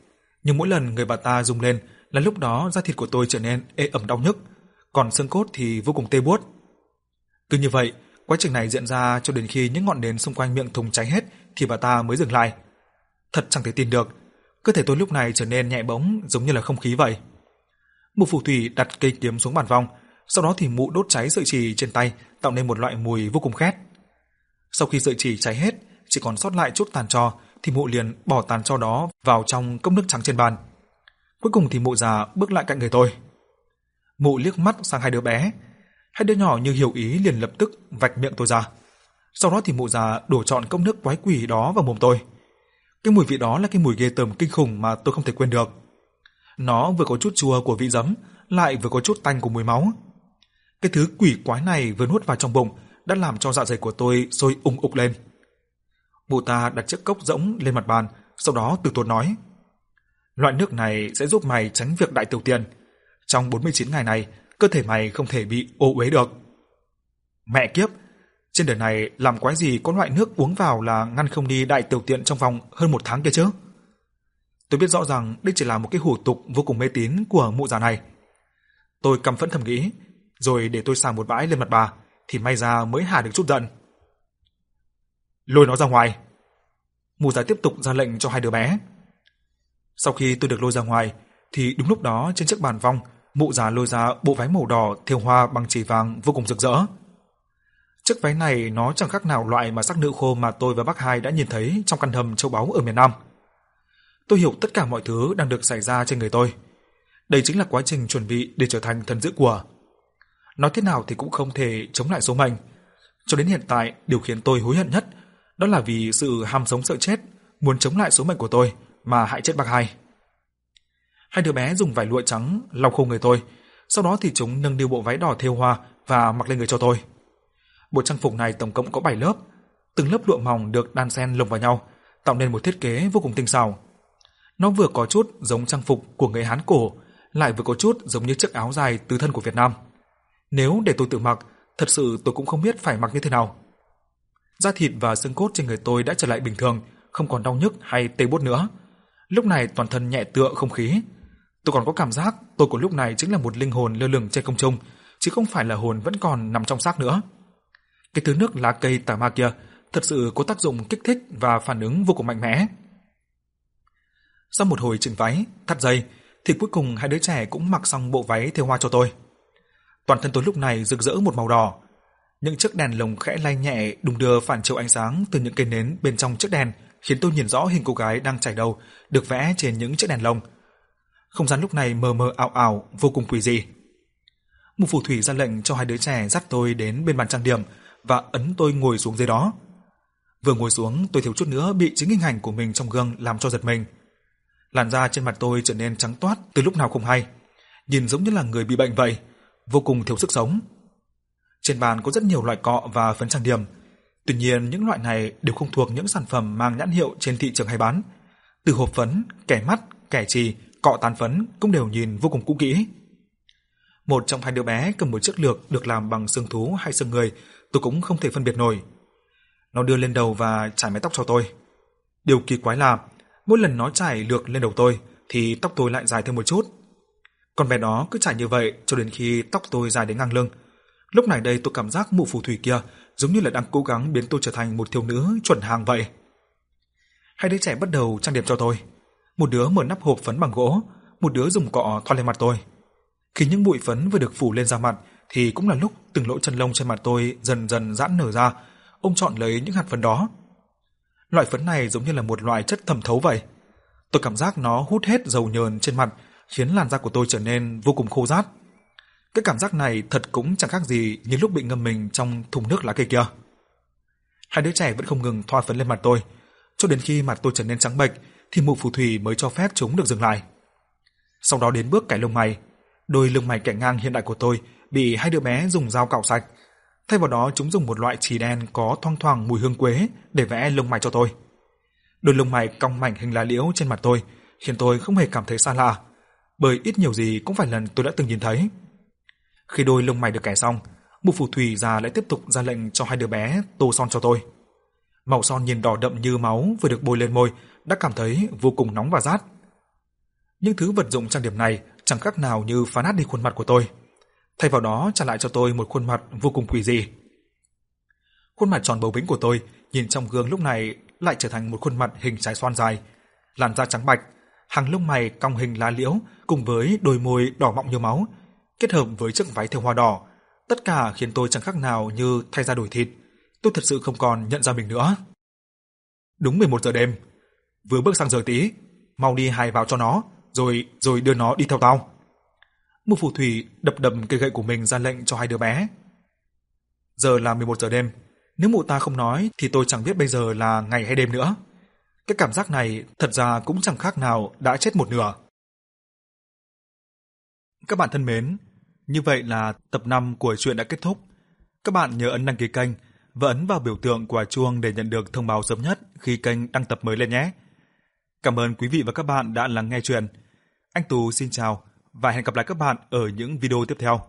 nhưng mỗi lần người bà ta rung lên là lúc đó da thịt của tôi trở nên ê ẩm đau nhức, còn xương cốt thì vô cùng tê buốt. Cứ như vậy, quá trình này diễn ra cho đến khi những ngọn nến xung quanh miệng thùng cháy hết thì bà ta mới dừng lại. Thật chẳng thể tin được, cơ thể tôi lúc này trở nên nhẹ bỗng giống như là không khí vậy. Mụ phù thủy đặt cây kiếm xuống bàn vong, sau đó thì mụ đốt cháy sợi chỉ trên tay, tạo nên một loại mùi vô cùng khét. Sau khi sợi chỉ cháy hết, chỉ còn sót lại chút tàn tro, thì mụ liền bỏ tàn tro đó vào trong cốc nước trắng trên bàn. Cuối cùng thì mụ già bước lại cạnh người tôi. Mụ liếc mắt sang hai đứa bé, hai đứa nhỏ như hiểu ý liền lập tức vạch miệng tôi ra. Sau đó thì mụ già đổ trọn cốc nước quái quỷ đó vào mồm tôi. Cái mùi vị đó là cái mùi ghê tởm kinh khủng mà tôi không thể quên được. Nó vừa có chút chua của vị giấm, lại vừa có chút tanh của mùi máu. Cái thứ quỷ quái này vừa nuốt vào trong bụng đã làm cho dạ dày của tôi sôi ùng ục lên. Mụ ta đặt chiếc cốc rỗng lên mặt bàn, sau đó từ tốn nói: "Loại nước này sẽ giúp mày tránh việc đại tiểu tiện. Trong 49 ngày này, cơ thể mày không thể bị ô uế được." Mẹ kiếp, trên đời này làm quái gì có loại nước uống vào là ngăn không đi đại tiểu tiện trong vòng hơn một tháng kia chứ? Tôi biết rõ rằng đây chỉ là một cái hủ tục vô cùng mê tín của mụ già này. Tôi căm phẫn thầm nghĩ, rồi để tôi sàng một bãi lên mặt bà, thì may ra mới hạ được chút giận. Lôi nó ra ngoài. Mụ già tiếp tục ra lệnh cho hai đứa bé. Sau khi tôi được lôi ra ngoài, thì đúng lúc đó trên chiếc bàn vong, mụ già lôi ra bộ váy màu đỏ thêu hoa bằng chỉ vàng vô cùng rực rỡ. Chiếc váy này nó chẳng khác nào loại mà sắc nữ khô mà tôi và bác hai đã nhìn thấy trong căn hầm châu báu ở miền Nam. Tôi hiểu tất cả mọi thứ đang được xảy ra trên người tôi. Đây chính là quá trình chuẩn bị để trở thành thần giữ của. Nói thế nào thì cũng không thể chống lại số mệnh. Cho đến hiện tại, điều khiến tôi hối hận nhất đó là vì sự ham sống sợ chết, muốn chống lại số mệnh của tôi mà hại chết bác hai. Hai đứa bé dùng vải lụa trắng lau khô người tôi, sau đó thì chúng nâng niu bộ váy đỏ thêu hoa và mặc lên người cho tôi. Bộ trang phục này tổng cộng có 7 lớp, từng lớp lụa mỏng được đan xen lồng vào nhau, tạo nên một thiết kế vô cùng tinh xảo. Nó vừa có chút giống trang phục của người Hán cổ, lại vừa có chút giống như chiếc áo dài tứ thân của Việt Nam. Nếu để tôi tự mặc, thật sự tôi cũng không biết phải mặc như thế nào. Da thịt và xương cốt trên người tôi đã trở lại bình thường, không còn đau nhức hay tê buốt nữa. Lúc này toàn thân nhẹ tựa không khí. Tôi còn có cảm giác tôi của lúc này chính là một linh hồn lơ lửng trên không trung, chứ không phải là hồn vẫn còn nằm trong xác nữa. Cái thứ nước lá cây tà ma kia thật sự có tác dụng kích thích và phản ứng vô cùng mạnh mẽ. Sau một hồi chỉnh váy, thắt dây, thì cuối cùng hai đứa trẻ cũng mặc xong bộ váy theo hoa cho tôi. Toàn thân tôi lúc này rực rỡ một màu đỏ. Những chiếc đèn lồng khẽ lay nhẹ đùng đưa phản chiếu ánh sáng từ những cây nến bên trong chiếc đèn, khiến tôi nhìn rõ hình cô gái đang chảy đầu được vẽ trên những chiếc đèn lồng. Không gian lúc này mờ mờ ảo ảo, vô cùng quỷ dị. Một phù thủy ra lệnh cho hai đứa trẻ dắt tôi đến bên bàn trang điểm và ấn tôi ngồi xuống dưới đó. Vừa ngồi xuống, tôi thiếu chút nữa bị chính hình ảnh của mình trong gương làm cho giật mình. Làn da trên mặt tôi trở nên trắng toát từ lúc nào không hay, nhìn giống như là người bị bệnh vậy, vô cùng thiếu sức sống. Trên bàn có rất nhiều loại cọ và phấn trang điểm. Tuy nhiên những loại này đều không thuộc những sản phẩm mang nhãn hiệu trên thị trường hay bán. Từ hộp phấn, kẻ mắt, kẻ trì, cọ tán phấn cũng đều nhìn vô cùng cũ kỹ. Một trong hai đứa bé cầm một chiếc lược được làm bằng xương thú hay xương người, tôi cũng không thể phân biệt nổi. Nó đưa lên đầu và chải mái tóc cho tôi. Điều kỳ quái là mỗi lần nó chải lược lên đầu tôi thì tóc tôi lại dài thêm một chút. Còn bé đó cứ chảy như vậy cho đến khi tóc tôi dài đến ngang lưng. Lúc này đây tôi cảm giác mụ phù thủy kia giống như là đang cố gắng biến tôi trở thành một thiếu nữ chuẩn hàng vậy. Hai đứa trẻ bắt đầu trang điểm cho tôi. Một đứa mở nắp hộp phấn bằng gỗ, một đứa dùng cọ thoa lên mặt tôi. Khi những bụi phấn vừa được phủ lên da mặt thì cũng là lúc từng lỗ chân lông trên mặt tôi dần dần giãn nở ra, ôm chọn lấy những hạt phấn đó. Loại phấn này giống như là một loại chất thẩm thấu vậy. Tôi cảm giác nó hút hết dầu nhờn trên mặt, khiến làn da của tôi trở nên vô cùng khô rát. Cái cảm giác này thật cũng chẳng khác gì như lúc bị ngâm mình trong thùng nước lá cây kia. Hai đứa trẻ vẫn không ngừng thoa phấn lên mặt tôi, cho đến khi mặt tôi trở nên trắng bệch thì mụ phù thủy mới cho phép chúng được dừng lại. Sau đó đến bước cải lông mày, đôi lông mày kẻ ngang hiện đại của tôi bị hai đứa bé dùng dao cạo sạch. Thay vào đó chúng dùng một loại chì đen có thoang thoảng mùi hương quế để vẽ lông mày cho tôi. Đôi lông mày cong mảnh hình lá liễu trên mặt tôi khiến tôi không hề cảm thấy xa lạ, bởi ít nhiều gì cũng phải lần tôi đã từng nhìn thấy. Khi đôi lông mày được kẻ xong, Mục phù thủy già lại tiếp tục ra lệnh cho hai đứa bé tô son cho tôi. Màu son nhìn đỏ đậm như máu vừa được bôi lên môi, đã cảm thấy vô cùng nóng và rát. Những thứ vật dụng trang điểm này chẳng khác nào như phá nát đi khuôn mặt của tôi. Thay vào đó trả lại cho tôi một khuôn mặt vô cùng quỷ dị. Khuôn mặt tròn bầu bĩnh của tôi nhìn trong gương lúc này lại trở thành một khuôn mặt hình trái xoan dài, làn da trắng bạch, hàng lông mày cong hình lá liễu cùng với đôi môi đỏ mọng như máu, kết hợp với chiếc váy thêu hoa đỏ, tất cả khiến tôi chẳng khác nào như thay da đổi thịt. Tôi thật sự không còn nhận ra mình nữa. Đúng 11 giờ đêm, vừa bước sang giờ tí, mau đi hài vào cho nó, rồi rồi đưa nó đi theo tao. Một phù thủy đập đập cây gậy của mình ra lệnh cho hai đứa bé. Giờ là 11 giờ đêm, nếu mụ ta không nói thì tôi chẳng biết bây giờ là ngày hay đêm nữa. Cái cảm giác này thật ra cũng chẳng khác nào đã chết một nửa. Các bạn thân mến, như vậy là tập 5 của truyện đã kết thúc. Các bạn nhớ ấn đăng ký kênh và ấn vào biểu tượng quả chuông để nhận được thông báo sớm nhất khi kênh đăng tập mới lên nhé. Cảm ơn quý vị và các bạn đã lắng nghe chuyện. Anh Tú xin chào và hẹn gặp lại các bạn ở những video tiếp theo.